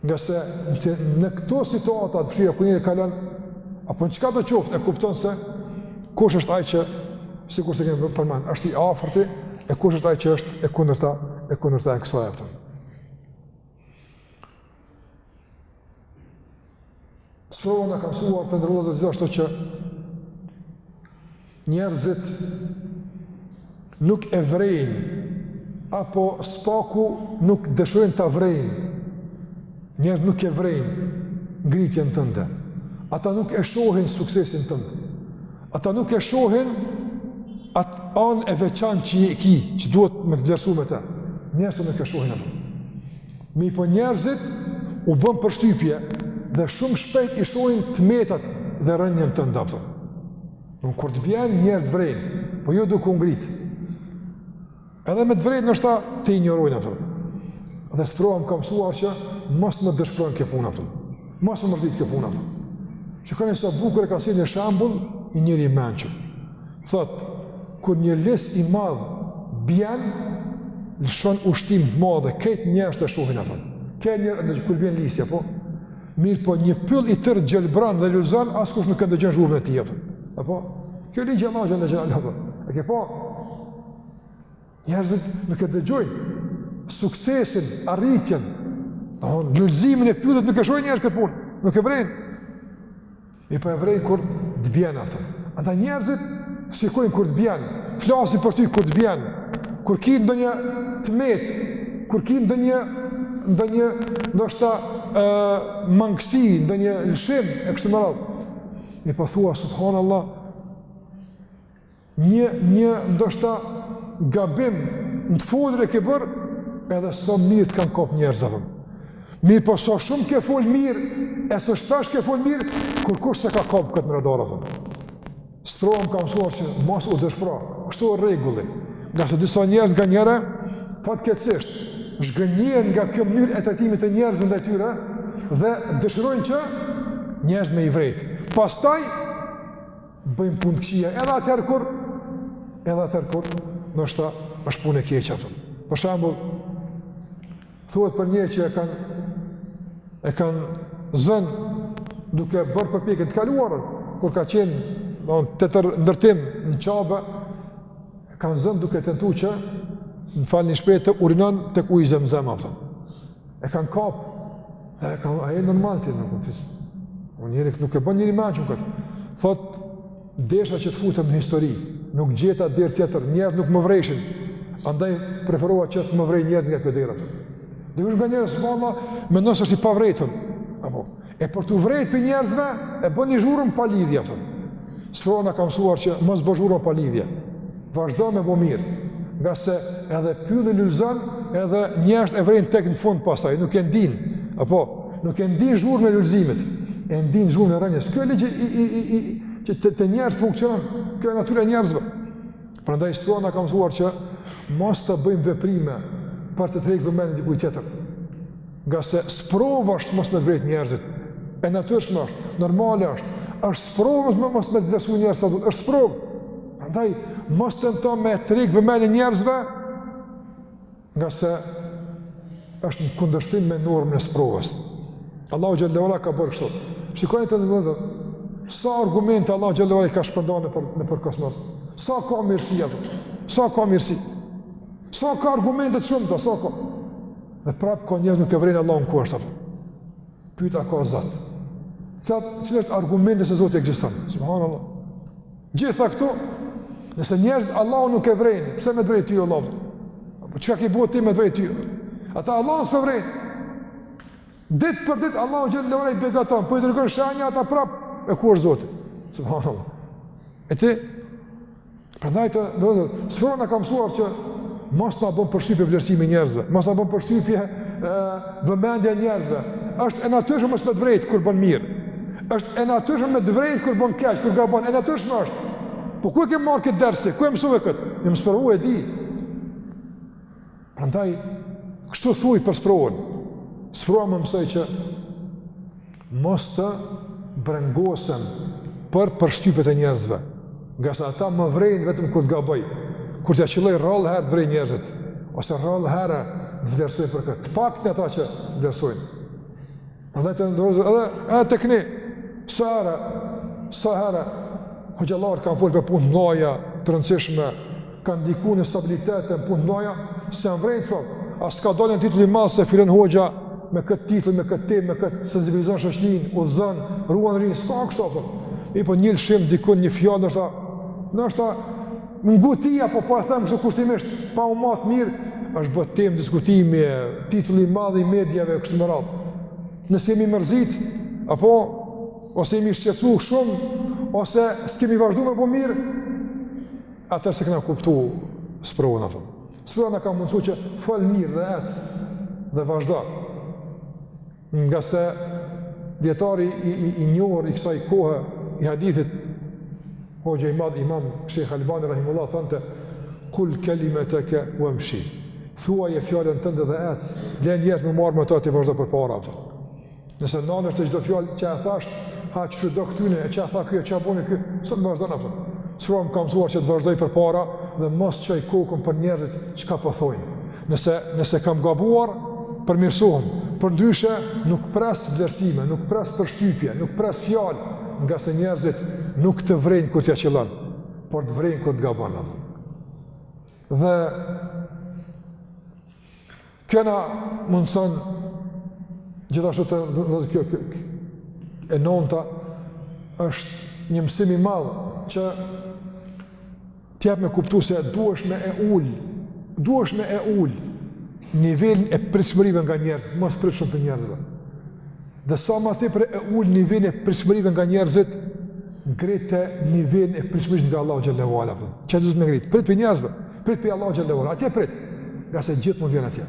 Ngase në, në këto situata të vështira ku njeri kalon apo në çkado qoftë e kupton se kush është ai që sikurse kemi përmend, është i afërti e kush është ai që është e kundërta e kundërta e kësaj, a kupton. Sprova na ka mësuar të nderuar vëllezër gjithashtu që njerëzit nuk e vrejnë apo së paku nuk dëshirojnë ta vrejnë njerëzit nuk e vrejnë ngritjen tënde ata nuk e shohin suksesin tënde Ata nuk e shohin atë anë e veçantë që e ki, që duhet me të vlerësu me të. Njerëzit nuk e shohin atë. Mirëpo njerëzit u bën përshtypje dhe shumë shpejt i shohin të metat dhe rënien tënde, kupton. Kur të bjen njerëzit vrejnë, po jo duke u ngritë. Edhe me të vërejtë ndoshta të injorojnë, kupton. Dhe sprova më ka mësuar që mos më dëshpëron kjo punë, kupton. Mos më mërzit kjo punë, kupton. Shikoni sa bukur e ka sjellë shembull një njeri i mençur. Thot, kur një lis i madh bjen, lëshon ushtim të madhe, krejt njerëzit e shohin, kupton. Krejt njerëzit, kur bjen lisi, apo, mirëpo një pyll i tërë gjelbëron dhe lulëzon, askush nuk e dëgjon zhurmën e tij, apo. Kjo ligja ma gjënë e gjënë, apo. E ke po, Njerëzit nuk e dëgjojnë suksesin, arritjen, domthon lulëzimin e pyllit nuk e shohin njerëz këtë punë, nuk e vrejnë. Mirëpo e vrejnë kur të bjen, kupton. Andaj njerëzit shikojnë kur të bjen, flasin për ty kur të bjen, kur ki ndonjë të metë, kur ki ndonjë ndonjë ndoshta ë mangësi, ndonjë lëshim e kështu me radhë. Mirëpo thua subhanallahu Një, një, ndoshta, gabim, në të folun e ke bërë, edhe sa mirë të kanë kapë njerëzit, kupton. Mirëpo sa shumë ke folë mirë, e sa shpesh ke folë mirë, kurkush s'e ka kapë këtë në radar, kupton. Sprova më ka mësuar që mos u dëshpëro, kështu është rregulli, ngase disa njerëz nganjëherë, fatkeqësisht, zhgënjehen nga kjo mënyrë e trajtimit të njerëzve ndaj tyre, dhe dëshirojnë që njerëz me i vrejtë. Pastaj, bëjnë punë të këqija edhe atëherë kur edhe atëherë kur ndoshta është punë e keqe, kupton. Për shembull, thuhet për një që e kanë e kanë zën duke bërë përpjekje në të kaluarën kur ka qenë tjetër ndërtim në Qabe, e kanë zën duke tentuar që më falni në shprehje të urinon tek uji Zemzem, kupton. E kanë kap, dhe e kanë a je normal ti në këpis. O njeri këtë nuk e bën njeri i mençëm këtë. Thot, desha që të futem në histori, nuk gjeta derë tjetër, njerëzit nuk më vrejshin, andaj preferova që të më vrejnë njerëzit nga kjo derë. Dikush nga njerëzit, subhanallah, mendon se është i pavrejtëm. Apo, E për t'u vrejt prej njerëzve, e bën një zhurmë pa lidhje, kupton. Sprova më ka mësuar që mos bë zhurmë pa lidhje. Vazhdo me bo mirë, ngase edhe pylli lulëzon, edhe njerëz e vrejnë tek në fund pastaj, nuk e ndin, apo, nuk e ndin zhurmën e lulëzimit, e ndin zhurmën e rënies. Kjo ligj, i, i, i, i, që te, te njerëz funksionon, kjo është natyra e njerëzve. Prandaj sprova më ka mësuar që mos të bëjmë veprime për të tërheq vëmendjen e dikujt tjetër. Ngase sprovë është mos me t'vrejt njerëzit. E natyrshme është, normale është. Është sprovë mos me t'vlerësu njerëzit, është sprovë. Prandaj mos tento me tërheq vëmendjen e njerëzve. Ngase është në kundërshtim me normën e sprovës. Allahu xhel-le ue ala ka bërë kështu. Shikoni të nderuar. Sa argumente Allahu xhel-le ue ala ka shpërndarë nëpër, nëpër kosmos. Sa ka mirësi ato. Sa ka mirësi. Sa ka argumente t'shumta, sa ka. Dhe prap ka njerëz nuk e vrejnë Allahun ku është. Pyet a ka Zot. Cili është argumenti se Zoti ekziston? Subhanallahu. Gjitha këto, nëse njerëzit Allahun nuk e vrejnë, pse me t'vrejt ty Allah? Po çka ke bo ti me t'vrejt ty? Ata Allahun s'po e vrejnë. Ditë për ditë Allahu xhel-le ue ala i begaton, po i dërgën shenja ata prap e ku është Zoti. Subhanallahu. E ti Prandaj të, do të thotë, sprova na ka mësuar që mos na bën përshtypje vlerësimi i njerëzve, mos na bën përshtypje ë vëmendja e njerëzve. Është e natyrshme mos me të vërejtë kur bën mirë. Është e natyrshme me të vërejtë kur bën keq, kur gabon, e natyrshme është. Po ku e ke marrë këtë ders ti? Ku e mësove këtë? Jam sprovu e di. Prandaj, kështu thuj për sprovën, sprova më mësoj që mos të brengosem për përshtypjet e njerëzve, ngase ata më vrejnë vetëm kur të gaboj, kur t'ia qëlloj rrallë herë të vrejnë njerëzit, ose rrallë herë të vlerësojnë për këtë, të paktë ata që vlerësojnë. Andaj të nderuar edhe, edhe tek ne, sa herë, sa herë, hoxhallarët kanë fol për punë t'mdhaja, të rëndësishme, kanë ndiku në stabilitet, punë t'mdhaja, s'e kanë vrejt fare, as ka dalë titull i madh se filan hoxha, me këtë titull, me këtë temë, me këtë sensibilizon shoqninë, udhëzon, ruan rininë, s'ka kështu fare, e për një lëshim, dikun një fjalë, ndoshta, ndoshta, Nguti, apo po e them kështu kushtimisht, pa u matë mirë, është bo temë diskutimi, titull i madh i mediave, kështu me radhë. Nëse jemi mërzit, apo, ose jemi shqetësu shumë, ose s'kemi vazhdu me bo mirë, atëherë s'e kena kuptu sprovën, apo. Sprova na ka mundësu që fol mirë dhe ec, dhe vazhdo. Ngase djetari i, i, i njohur i kësaj kohe i hadithit, hoxha i madh imam Shejh Albani Rahimullah, thonte kul kelimeteke uemshi, thuaje fjalën tënde dhe ec, le njerëzit me u marrë me ato ti vazhdo përpara, kupton. nëse nalesh te çdo fjalë që e thashë, ha që që do këtyne, e çka tha ky, e çka boni ky, s'mun vazhdon, kupton. Sprova më ka mësuar që të vazhdoj përpara dhe mos çoj kokën për njerëzit çka po thojnë. Po Nëse, nëse kam gabuar, përmirësohem, përndryshe nuk pres vlerësime, nuk pres përshtypje, nuk pres fjalë, ngase njerëzit nuk të vrejnë kur t'ia qëllon, por të vrejnë kur të gabon. Dhe kjo na mundëson gjithashtu të dhe kjo, kjo, kjo, e nonta është një mësim i madh që Të jep me kuptu se duhesh me e ul, duhesh me e ul nivelin e pritshmërive nga njerëzit, mos prit shumë prej njerëzve. Dhe sa më tepër e ul nivelin e pritshmërive nga njerëzit, ngrite nivelin e pritshmërisë nga Allahu xhele ue ala. Çe do të më ngrit? Prit prej njerëzve, prit prej Allahut xhele ue ala. Atje prit. Ngase gjithmonë vjen atje.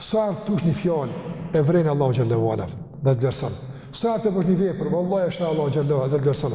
Sa të thush një fjalë e vren Allahu xhele ue ala. Dhe të vlerëson. Sa të bësh një vepër, vallahi e sheh Allahu xhele ue ala, dhe të vlerëson.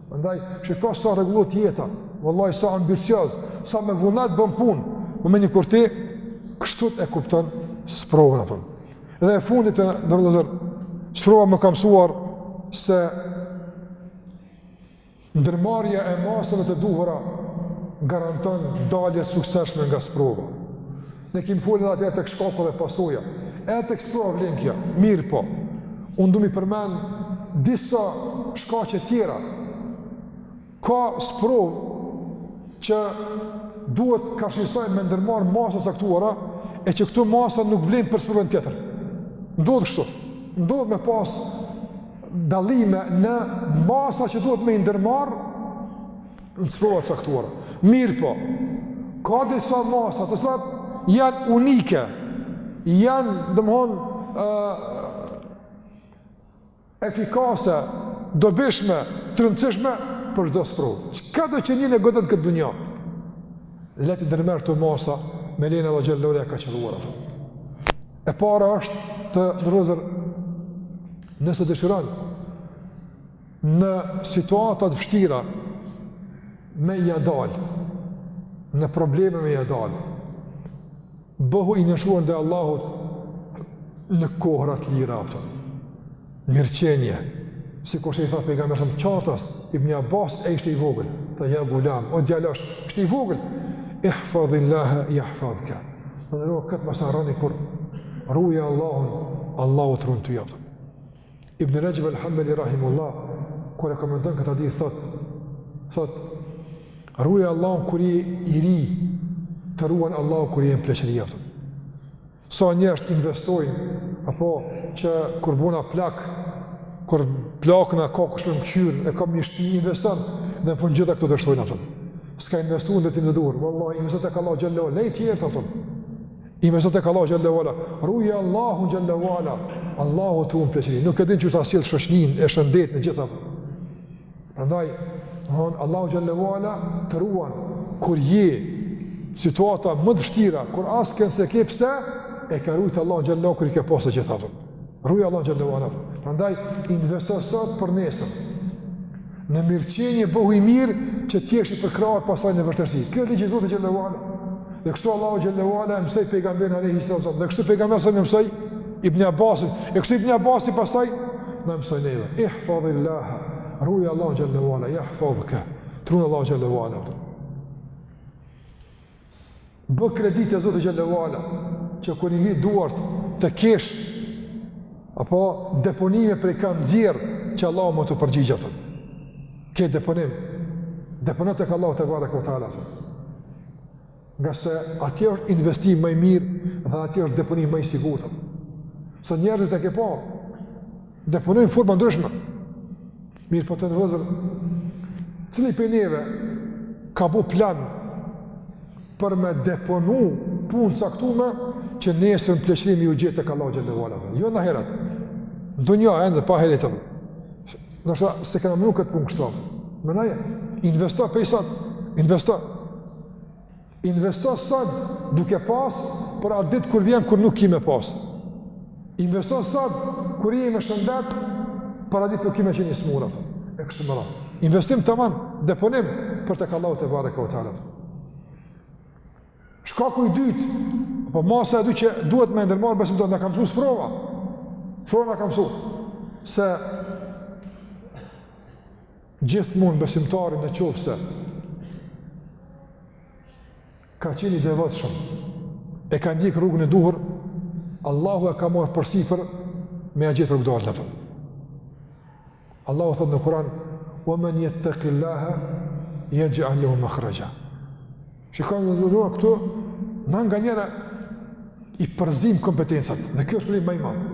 Andaj, shika sa rregullohet jeta, vallahi sa ambicioz, sa me vullnet bën punë, domethënë kur ti, kështu e kupton sprovën, a kupton. Dhe e fundit të nderuar vëllezër, sprova më ka mësuar se ndërmarrja e masave të duhura garanton dalje të suksesshme nga sprova. Ne kemi folë edhe atje tek shkaku dhe pasoja. Edhe tek sprova vlen kjo. Mirëpo unë du m'i përmend disa shkaqe tjera. Ka sprovë që duhet karshi saj me ndërmarrë masa të caktuara e që këto masa nuk vlejnë për sprovën tjetër. Ndodh kështu. Ndodh me pas dallime në masa që duhet me i ndërmarrë Në sprova të caktuara. Mirëpo, ka disa masa të cilat janë unike. Janë, domthon, ë efikase, dobishme, të rëndësishme për çdo sprovë. Çkado që njerin e godet në këtë dunja, le t'i ndërmerr këto masa, me lejen e Allahut xhele ue ala e ka qëlluar. E para është të nderuar vëllezër nëse dëshiron në situata të vështira me ia dal në probleme me ia dal bëhu i nënshtruar ndaj Allahut në kohëra të lira a kupton mirëqenie sikurse i tha pejgamberi alejhi selam çatas ibn Abbas e ishte i vogël tha ja gulam o djalosh ishte i vogël ihfadhillaha jahfadhka do të thotë këtë mos e harroni kurrë ruaje Allahun Allahu të ruan ty a kupton Ibn Rajab al-Hambali rahimehullah kur e komenton këtë hadith thot thot ruaj Allahun kur je i ri të ruan Allahu kur je në pleqëri a kupton sa njerëz investojnë apo që kur bohna plak kur plakna ka kush me m'kqyr e kam një shtëpi investon dhe në fund gjitha këto dështojnë a kupton s'ka investu në drejtim të duhur vallahi investo tek Allahu xhelle leji tjerët a kupton Investo tek Allahu xhelle ue ala, ruje Allahun xhelle ue ala, Allahu të run në pleqëri, nuk e din qysh ta sjell shoqninë e shëndetin e gjitha. Prandaj, Allahu xhelle ue ala të ruan, kur je në situata më të vështira, kur askënd s'e ke pse, e ke rujt Allahun xhelle ue ala kur i ke pas të gjitha. Prandaj, Ruje Allahun xhelle. Prandaj, investo sot për nesër. Në mirëqenie bëhu i mirë që të jesh i përkrahur pastaj në vështirësi. Kjo është ligj i Zotit xhelle ue ala. Dhe kështu Allahu xhelle ue ala e mësoi pejgamberin alayhi sallam. Dhe kështu pejgamberi e mësoi Ibn Abbasin. E kështu Ibn Abbasi pastaj na mësoi neve. Ihfazillah. Ruaj Allahun xhelle ue ala yahfazka. T'run Allahu xhelle ue ala. Bë kredi te Zoti xhelle ue ala, që kur i ngri duart të kesh apo deponime prej kah nxjerr që Allahu me t'u përgjigj a kupton. Ke deponim. Depono tek Allahu tebareke ue teala. Ngase atje është investim më i mirë dhe atje është deponim më i sigurt. Sot njerëzit e ke pa. Deponojnë forma t'ndryshme. Mirëpo të nderuar vëllezër, cili prej neve ka bo plan për me deponu punë t'caktume që nesër në pleqëri me iu gjet tek Allahu xhelle ue ala. Jo në ahiret, në dunja edhe para ahiretit. Ndoshta s'e kena menu këtë punë kështu. Menoje, investo prej sot, investo. Investo sot duke pas, për atë ditë kur vjen kur nuk ki me pas. Investo sot kur je me shëndet, për atë ditë kur ki me qenë i smurë a kupton. E kështu me radhë. Investim taman, deponim për tek Allahu tebareke ue teala. Shkaku i dytë, apo masa e dytë që duhet me ndërmarrë besimtari, na ka msu sprova. Sprova na ka msu se Gjithmonë besimtari në qoftë se ka qenë i devotshëm, e ka ndjekë rrugën e duhur, Allahu e ka marrë përsipër me ia gjet rrugëdaljen a kupton. Allahu thotë në Kur'an, ue men jettekil-lahe jexh'al lehu mahrexha. Shiko i nderuar këtu, na nganjëherë i përzijmë kompetencat, dhe kjo është problemi ma i madh.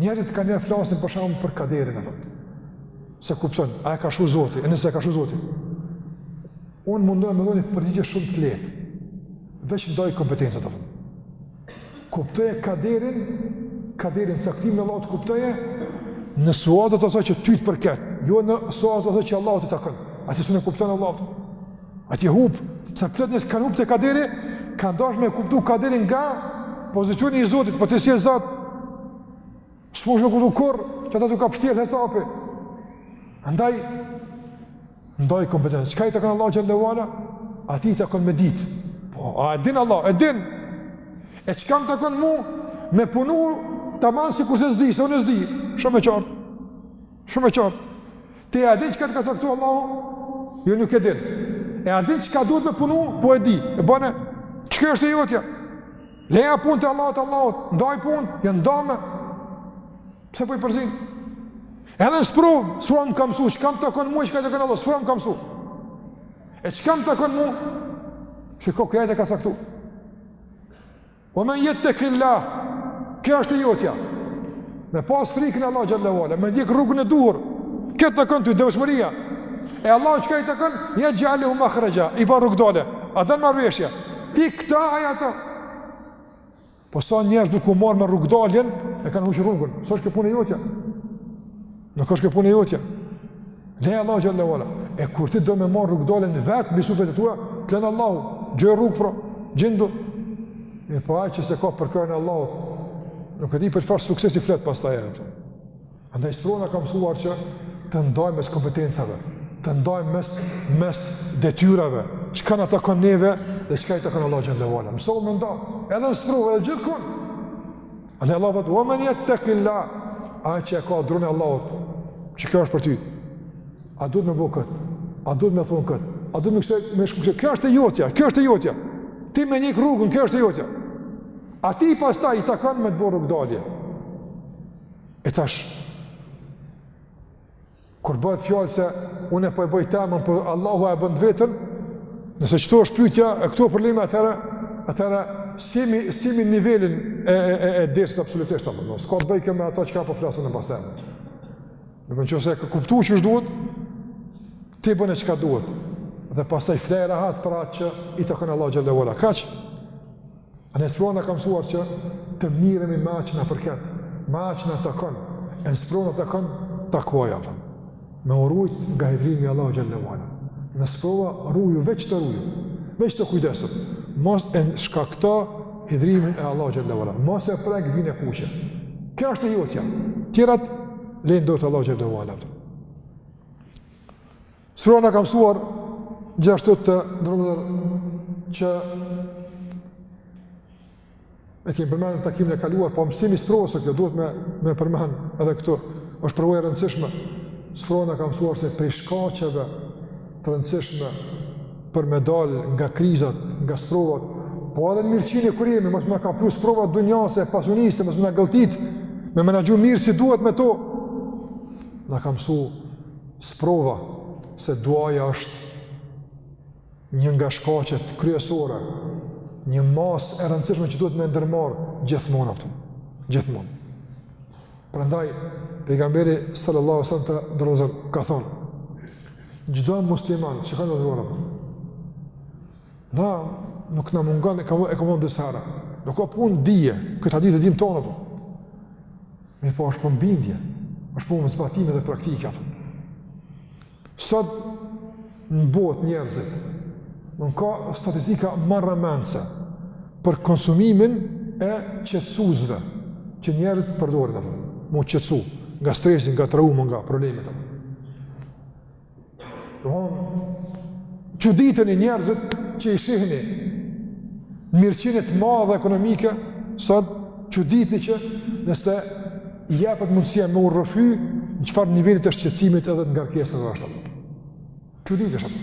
Njerëzit kanë nëherë flasin për shembull për kaderin apo. S'e kupton, a e ka shkru Zoti, e nëse e ka shkru Zoti. Unë mundohem me dhon përgjigje shumë të lehtë. Veç ndaj kompetencat apo. Kuptoje kaderin, kaderin caktimin e Allahut kuptoje në suazat e asaj që ty të përket, jo në suazat e asaj që Allahut i takon. Atë s'un e kupton, e Allahut. Aty hup ti, plot njerëz kanë hup te kaderi, kanë dashur me kuptu kaderin nga pozicioni i Zotit, po ti s'je Zot. S'mun me kuptu kurrë, qe ata t'u ka pshtjell hesapi. Andaj, ndaj kompetencat. Çka i takon Allahut xhelle ue ala? Atij i takon me ditë. Po, a e din Allah, e din. E çka m'takon mu, me punu tamam sikurse s'di, se unë s'di. Shumë e qartë. Shumë e qartë. Ti a e din çka ka caktu Allahu? Jo nuk e din. E a din çka duhet me punu? Po e di. E bane. Çka është e jotja? Leja punët e Allahut, Allahut, ndaj punët, janë t'ndame. Pse po i përzin? Edhe në sprovë, sprova m'ka msu, çka m'takon mu, çka i takon Allahut, sprova m'ka msu. E çka m'takon mu, shiko këtë e ka caktu. Ue men jettekil-lah, kjo është e jotja. Me pas frikën Allahut xhelle ue ala, me ndjekë rrugën e duhur, kjo të takon ty, devotshmëria. E Allahut çka i takon, jexh'al lehu makhrexha, i ba rrugëdalje, a e din marveshja, ti këta, ai ato. Po sa njerës duke u marrë me rrugëdaljen, e kanë huq rrugën, s'është kjo punë e jotja. Nuk është kjo punë e jotja. Leja Allahut xhalla wala. E kur ti do me marr rrugëdaljen vetë mbi supet e tua, t'len Allahu, gjej rrugë pra, gjindu. Mirëpo ai që s'e ka përkrahjen e Allahut, nuk e di, për çfarë suksesi flet pastaj atë. Andaj sprova na ka mësuar që të ndajmë mes kompetencave, të ndajmë mes mes detyrave, çka na takon neve dhe çka i takon Allahut xhalla wala. Mësohu me nda, edhe n'sprovë edhe gjithkund. Andaj Allah thot: "Wa man yattaqilla" Ai që e ka dronë Allahut, qe kjo është për ty. A duhet me bo kët? A duhet me thon kët? A duhet me kështu me shkru? Kjo është e jotja, kjo është e jotja. Ti me njek rrugën, kjo është e jotja. Atij pastaj i takon me të bo rrugdalje. E tash Kur bëhet fjalë se unë e po e bëj temën, por Allahu e bën t'vetën, nëse qështu është pyetja e këto probleme atëherë, atëherë s'jemi s'jemi nivelin e e e, e desë absolutisht apo jo. S'ka të bëjë këtu me ato që ka po flasin në pastaj. Në qoftë se ke kuptuar qysh duhet, ti bën çka duhet dhe pastaj flej rahat për atë që i takon Allahut xhallahu ala. Kaq. Ne sprova na ka msuar që të mirremi me atë që na përket, me atë që na takon, e në sprova na takon takvaja, pra me u rujt nga hidhërimi i Allahut xhel-le ue ala. Në sprova ruju, veç ti ruju, veç ti kujdesu, mos e shkakto hidhërimin e Allahut xhel-le ue ala, mos e prek vijën e kuqe. Kjo është e jotja, tjerat leji n'dorë t'Allahut xhel-le ue ala. Për. Sprova na ka msuar gjithashtu të nderum vëllezër që e kemi përmenë në takimin e kaluar, po mësimi i sprovës se kjo duhet me, me përmenë edhe këtu, është provë e rëndësishme, sprova na ka msuar se prej shkaqeve të rëndësishme për me dalë nga krizat, nga sprovat, po edhe në mirëqenie kur jemi, mos me na kaplu sprova e dunjasë e pasunisë, mos me na gëlltit, me menaxhu mirë si duhet me to, na ka msuar Sprova se duaja është një nga shkaqet kryesore, një masë e rëndësishme që duhet me ndërmarrë gjithmonë aftën, gjithmonë. Prandaj, pejgamberi sallallahu alejhi ve selem të nderum vëllezër ka thonë, çdo musliman, që ka në dhërë, na nuk na mungon e ka vonë dësara, nuk ka punë dhije, këtë hadith e dim tonë, Mirëpo është punë bindje, është punë zbatimi dhe praktike. Sot në botë njerëzit, në ka statistika marramendëse për konsumimin e qetësuesve që njerëzit përdorin, m'u qetësu, nga stresi, nga trauma, nga problemet. Domethënë çuditeni, njerëzit që i shihni n'mirëqenie të madhe ekonomike, sot çuditeni që nëse i jepet mundësia me u rrëfy në çfarë niveli të shqetësimit edhe të ngarkesës ashtë. Çuditeni shumë.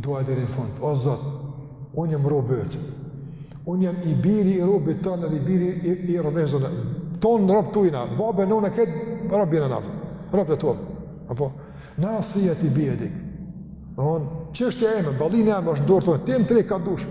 Duaj dhe rinë fund, o Zot, unë jam robë e Unë jam i biri i robë të tanë dhe i biri i, i robë e zonë. Tonë robë të ujna, babë e nëna këtë robë bjene nabë, robë e tonë. Apo, në asëja ti bje edhe. Onë, që është e eme, balin e eme është dorë tonë, ti më tre ka dushë.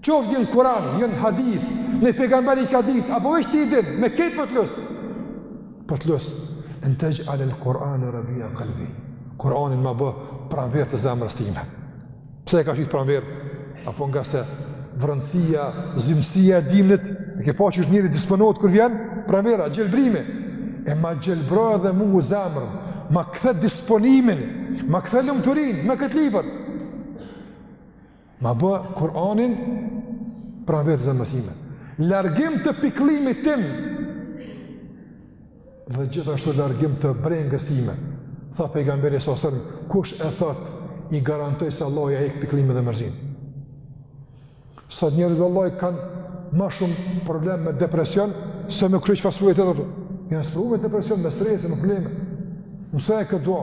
Qoftë janë në Kur'an, janë në hadith, naj pejgamber i ka ditë, apo veç ti i din, me krejt po të lus. Po të lus. En texh'alel Kur'ane rabia kalbi. Kur'anin ma bë pranverë të zemrës time. Pse e ka qujtë pranverë? Apo ngase vrantësia, zymtësia e dimnit, e ke pa qysh njeri disponohet kur vjen pranvera, gjelbërimi, e ma gjelbëro edhe mu zemrën, ma kthe disponimin, ma kthe lumturinë, me këtë libër. Ma bë Kur'anin pranverë të zemrës sime. Largim të pikëllimit tim dhe gjithashtu largim të brengës time. Tha pejgamberi sa selem, kush e thotë i garantoj se Allahu ia hek pikëllimin dhe mërzinë. Sot njerëz vallahi kanë më shumë problem me depresion se me krejt çfarë sprove tjetër. Janë sprovu me depresion, me strese, me probleme. Mësoje këtë dua.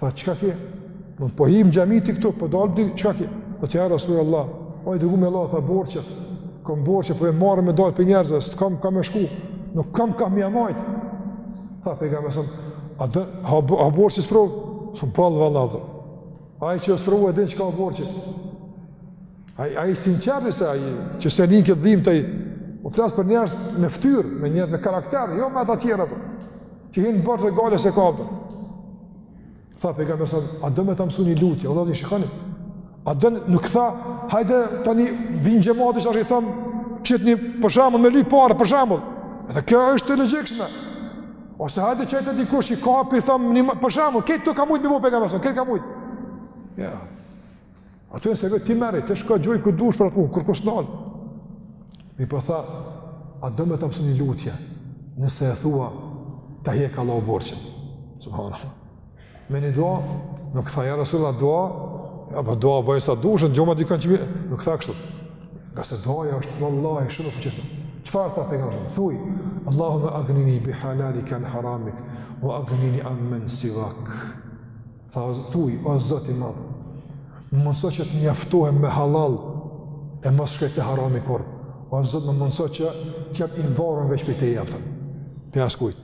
Tha, çka ke? Në po hin n'xhami ti këtu, po dalë dy, çka ke? Po tha ja Rasulallah, o i dërgumi i Allahut, tha, borxhet, kam borxhe, po vjen marre me dalë pe njerëzve, s'kam kah me shku, nuk kam, kah m'ia majt. Tha, pejgamberi sa selem, a do, a, a borxhi sprovë? S'mun palë, vallahi. Ai që sprovu e din çka borxhi. Ai ai sinqerti se ai që s'e nin këtë dhimtë, po flas për njerëz me fytyrë, me njerëz me karakter, jo me ata të tjerë apo. Që hin borxh e gajle s'e kap. Tha pejgamberi sa, a do me ta mësu ni lutje, o Zot, shikoni. A do nuk tha, hajde tani vin xhemati sa i thon, çetni për shembull me lyp pare për shembull. Dhe kjo është e logjikshme. Ose hajde çoj te dikush i kapi thon për shembull, këtë ka mujt me bo pejgamberi sa, këtë ka mujt. Ja. Ato janë se vetë ti merri, ti shko gjej ku dush për atë punë, kurkush s'nal. Mirëpo tha, a do me të mësu një lutje, nëse e thua, ta hjek Allahu borxhin. Subhanallah. Me një dua, nuk tha, ja Rasulallah dua, apo dua bëj sa dush, gjejma dikën që m'i, nuk tha kështu. Ngase duaja është, vallahi, shumë e fuqishme. Çfarë tha pejgamberi? Thuj, Allahume agnini bi halalike an haramik, ve agnini ammen sivak. Tha, thuj, o Zot i madh, më mundëso që të mjaftohem me halal e mos shkoj te harami kurrë. O Zot, më mundëso që të jam i varur veç prej teje atë. Pe askujt.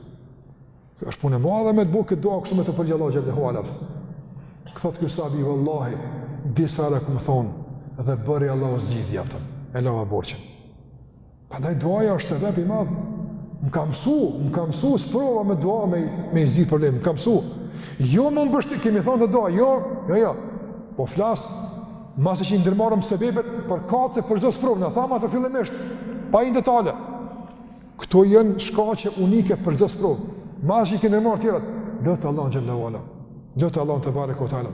Kjo është punë e madhe me të bë këtë dua kështu me t'u përgjigj Allahu xhel-le ve ala. Thotë ky sahabi vallahi, disa herë e kam thon dhe bëri Allahu zgjidhje atë. E lava borxhin. Prandaj duaja është sebeb i madh. Më ka mësu, më ka mësu sprova me dua me me zgjidh problem, më ka mësu. Jo me u mbështet, kemi thonë te dua, jo, jo, jo. Po flas, mbas që i ndërmarrëm sebebet përkatëse për çdo sprovë, na thamë ato fillimisht, pa hi n'detale. Kto janë shkaqe unike për çdo sprova. Mbas që i kemi ndërmarrë tjerat, lute Allahun xhel-le ve ala. Lute Allahun tebareke ve teala.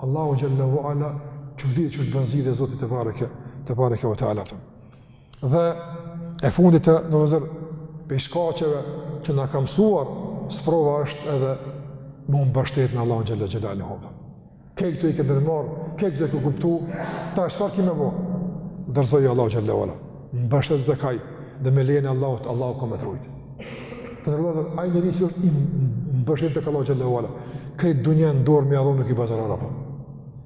Allahu xhel-le ve ala, çudi qysh të bën zgjidhje Zoti tebareke, tebareke ve teala. Dhe e fundit të nderuar vëllezër, pe shkaqeve që na ka mësuar sprova është edhe me u mbështet në Allahun xhel-le xhelaluhu. Krejt këto i ke ndërmarrë, krejt këto i ke kuptu, tash çfarë ki me bo, dorëzoju Allahut xhel-le ve ala, mbështetu tek ai, dhe me lejen e Allahut, Allahu ka me t'rujtë. Të nderuar vëllezër, ai njeri si është i mbështetur tek Allahu xhel-le ve ala, krejt dunjanë në dorë me ia dhonë nuk i bo zarar ati.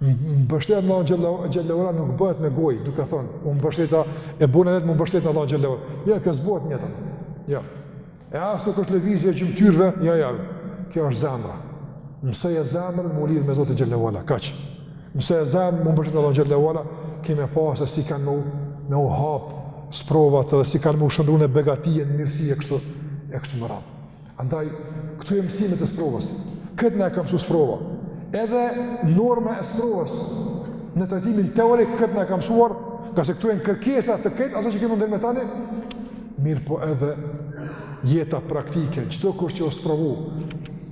Mbështetja në Allahun xheleuala nuk bëhet me gojë, duke thonë, u mbështeta e bona vet m'u mbështet në Allahun xheleuala. Jo, kjo s'bëhet vetëm. Jo. E as nuk është lëvizje e gjymtyrëve, jo, jo. Kjo është zemra. Mësoje zemrën m'u lidh me Zotin xheleuala. Kaq. Mësoje zemrën m'u mbështet në Allahun xheleuala, ke me e pa se si kanë me, me u hap sprovat edhe si kanë me u shëndrru në begati e në mirësi e kështu e kështu me radhë. Andaj, këto janë mësimet e sprovës. Këtë na e ka mësu sprova. Edhe normal e sprovës në trajtimin teorik, këtë na e ka mësuar, ngase këto janë kërkesa të këtë, aso që kemi ndër deri më tani, mirëpo edhe jeta praktike, çdokush që u sprovu,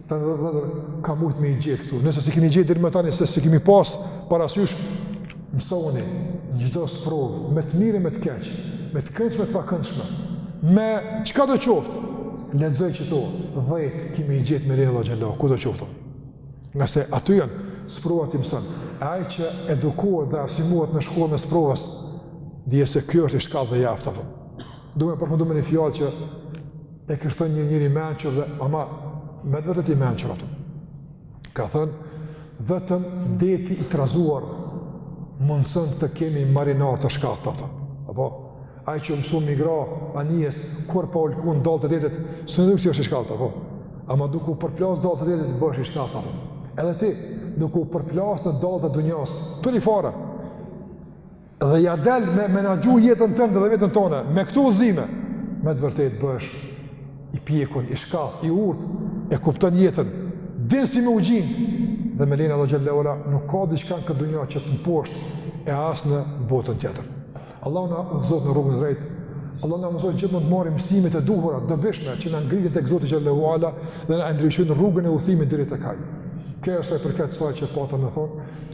të në dhe dhe ka mujt me i gjet këto. Nëse s'i kemi gjet deri më tani, se s'i kemi pas parasysh, Mësoni në çdo sprovë, me të mirë me të keq, me të këndshme të pakëndshme. Me çkado qoftë, lexoji këto 10 ke me i gjet me lejen e Allahut xheleuala, kudo qoftë. Ngase aty janë sprova t'i mëson. E ai që edukohet dhe arsimohet në shkollën e sprovës, dije se ky është i shkathët dhe i aftë, apo. Du me përfundu me një fjalë që e kish thënë një njeri i mençur dhe, ama, me të vërtetë i mençur, apo. Ka thënë, vetëm deti i trazuar mundëson të kemi marinarë të shkathtë, apo. Apo, ai që u mësu me i gra anijes kurrë pa u lëkund dallgët e detit, s'njeh si është i shkathët, apo. Ama duke u përplas dallgët e detit, bëhesh i shkathët, apo. Edhe ti, duke u përplas në dallgët e dunjasë, të një fara. Dhe ia del me menaxhu jetën tënde dhe vetën tande me këto udhëzime, me të vërtetë bëhesh i pjekun, i shkathët, i urtë, e kupton jetën, din si me u gjind, dhe me lejen e Allahut xheleuala, nuk ka diçka në këtë dunja që të mposht e as në botën tjetër. Allahu na udhëzoftë në rrugën e drejtë, Allahu na mësoftë që të mund të marrim mësimet e duhura, dobishme, që na ngritin tek Zoti xheleuala dhe na ndriçojnë rrugën e udhëtimit deri tek Ai. Kjo është sa i përket asaj që pata me thonë,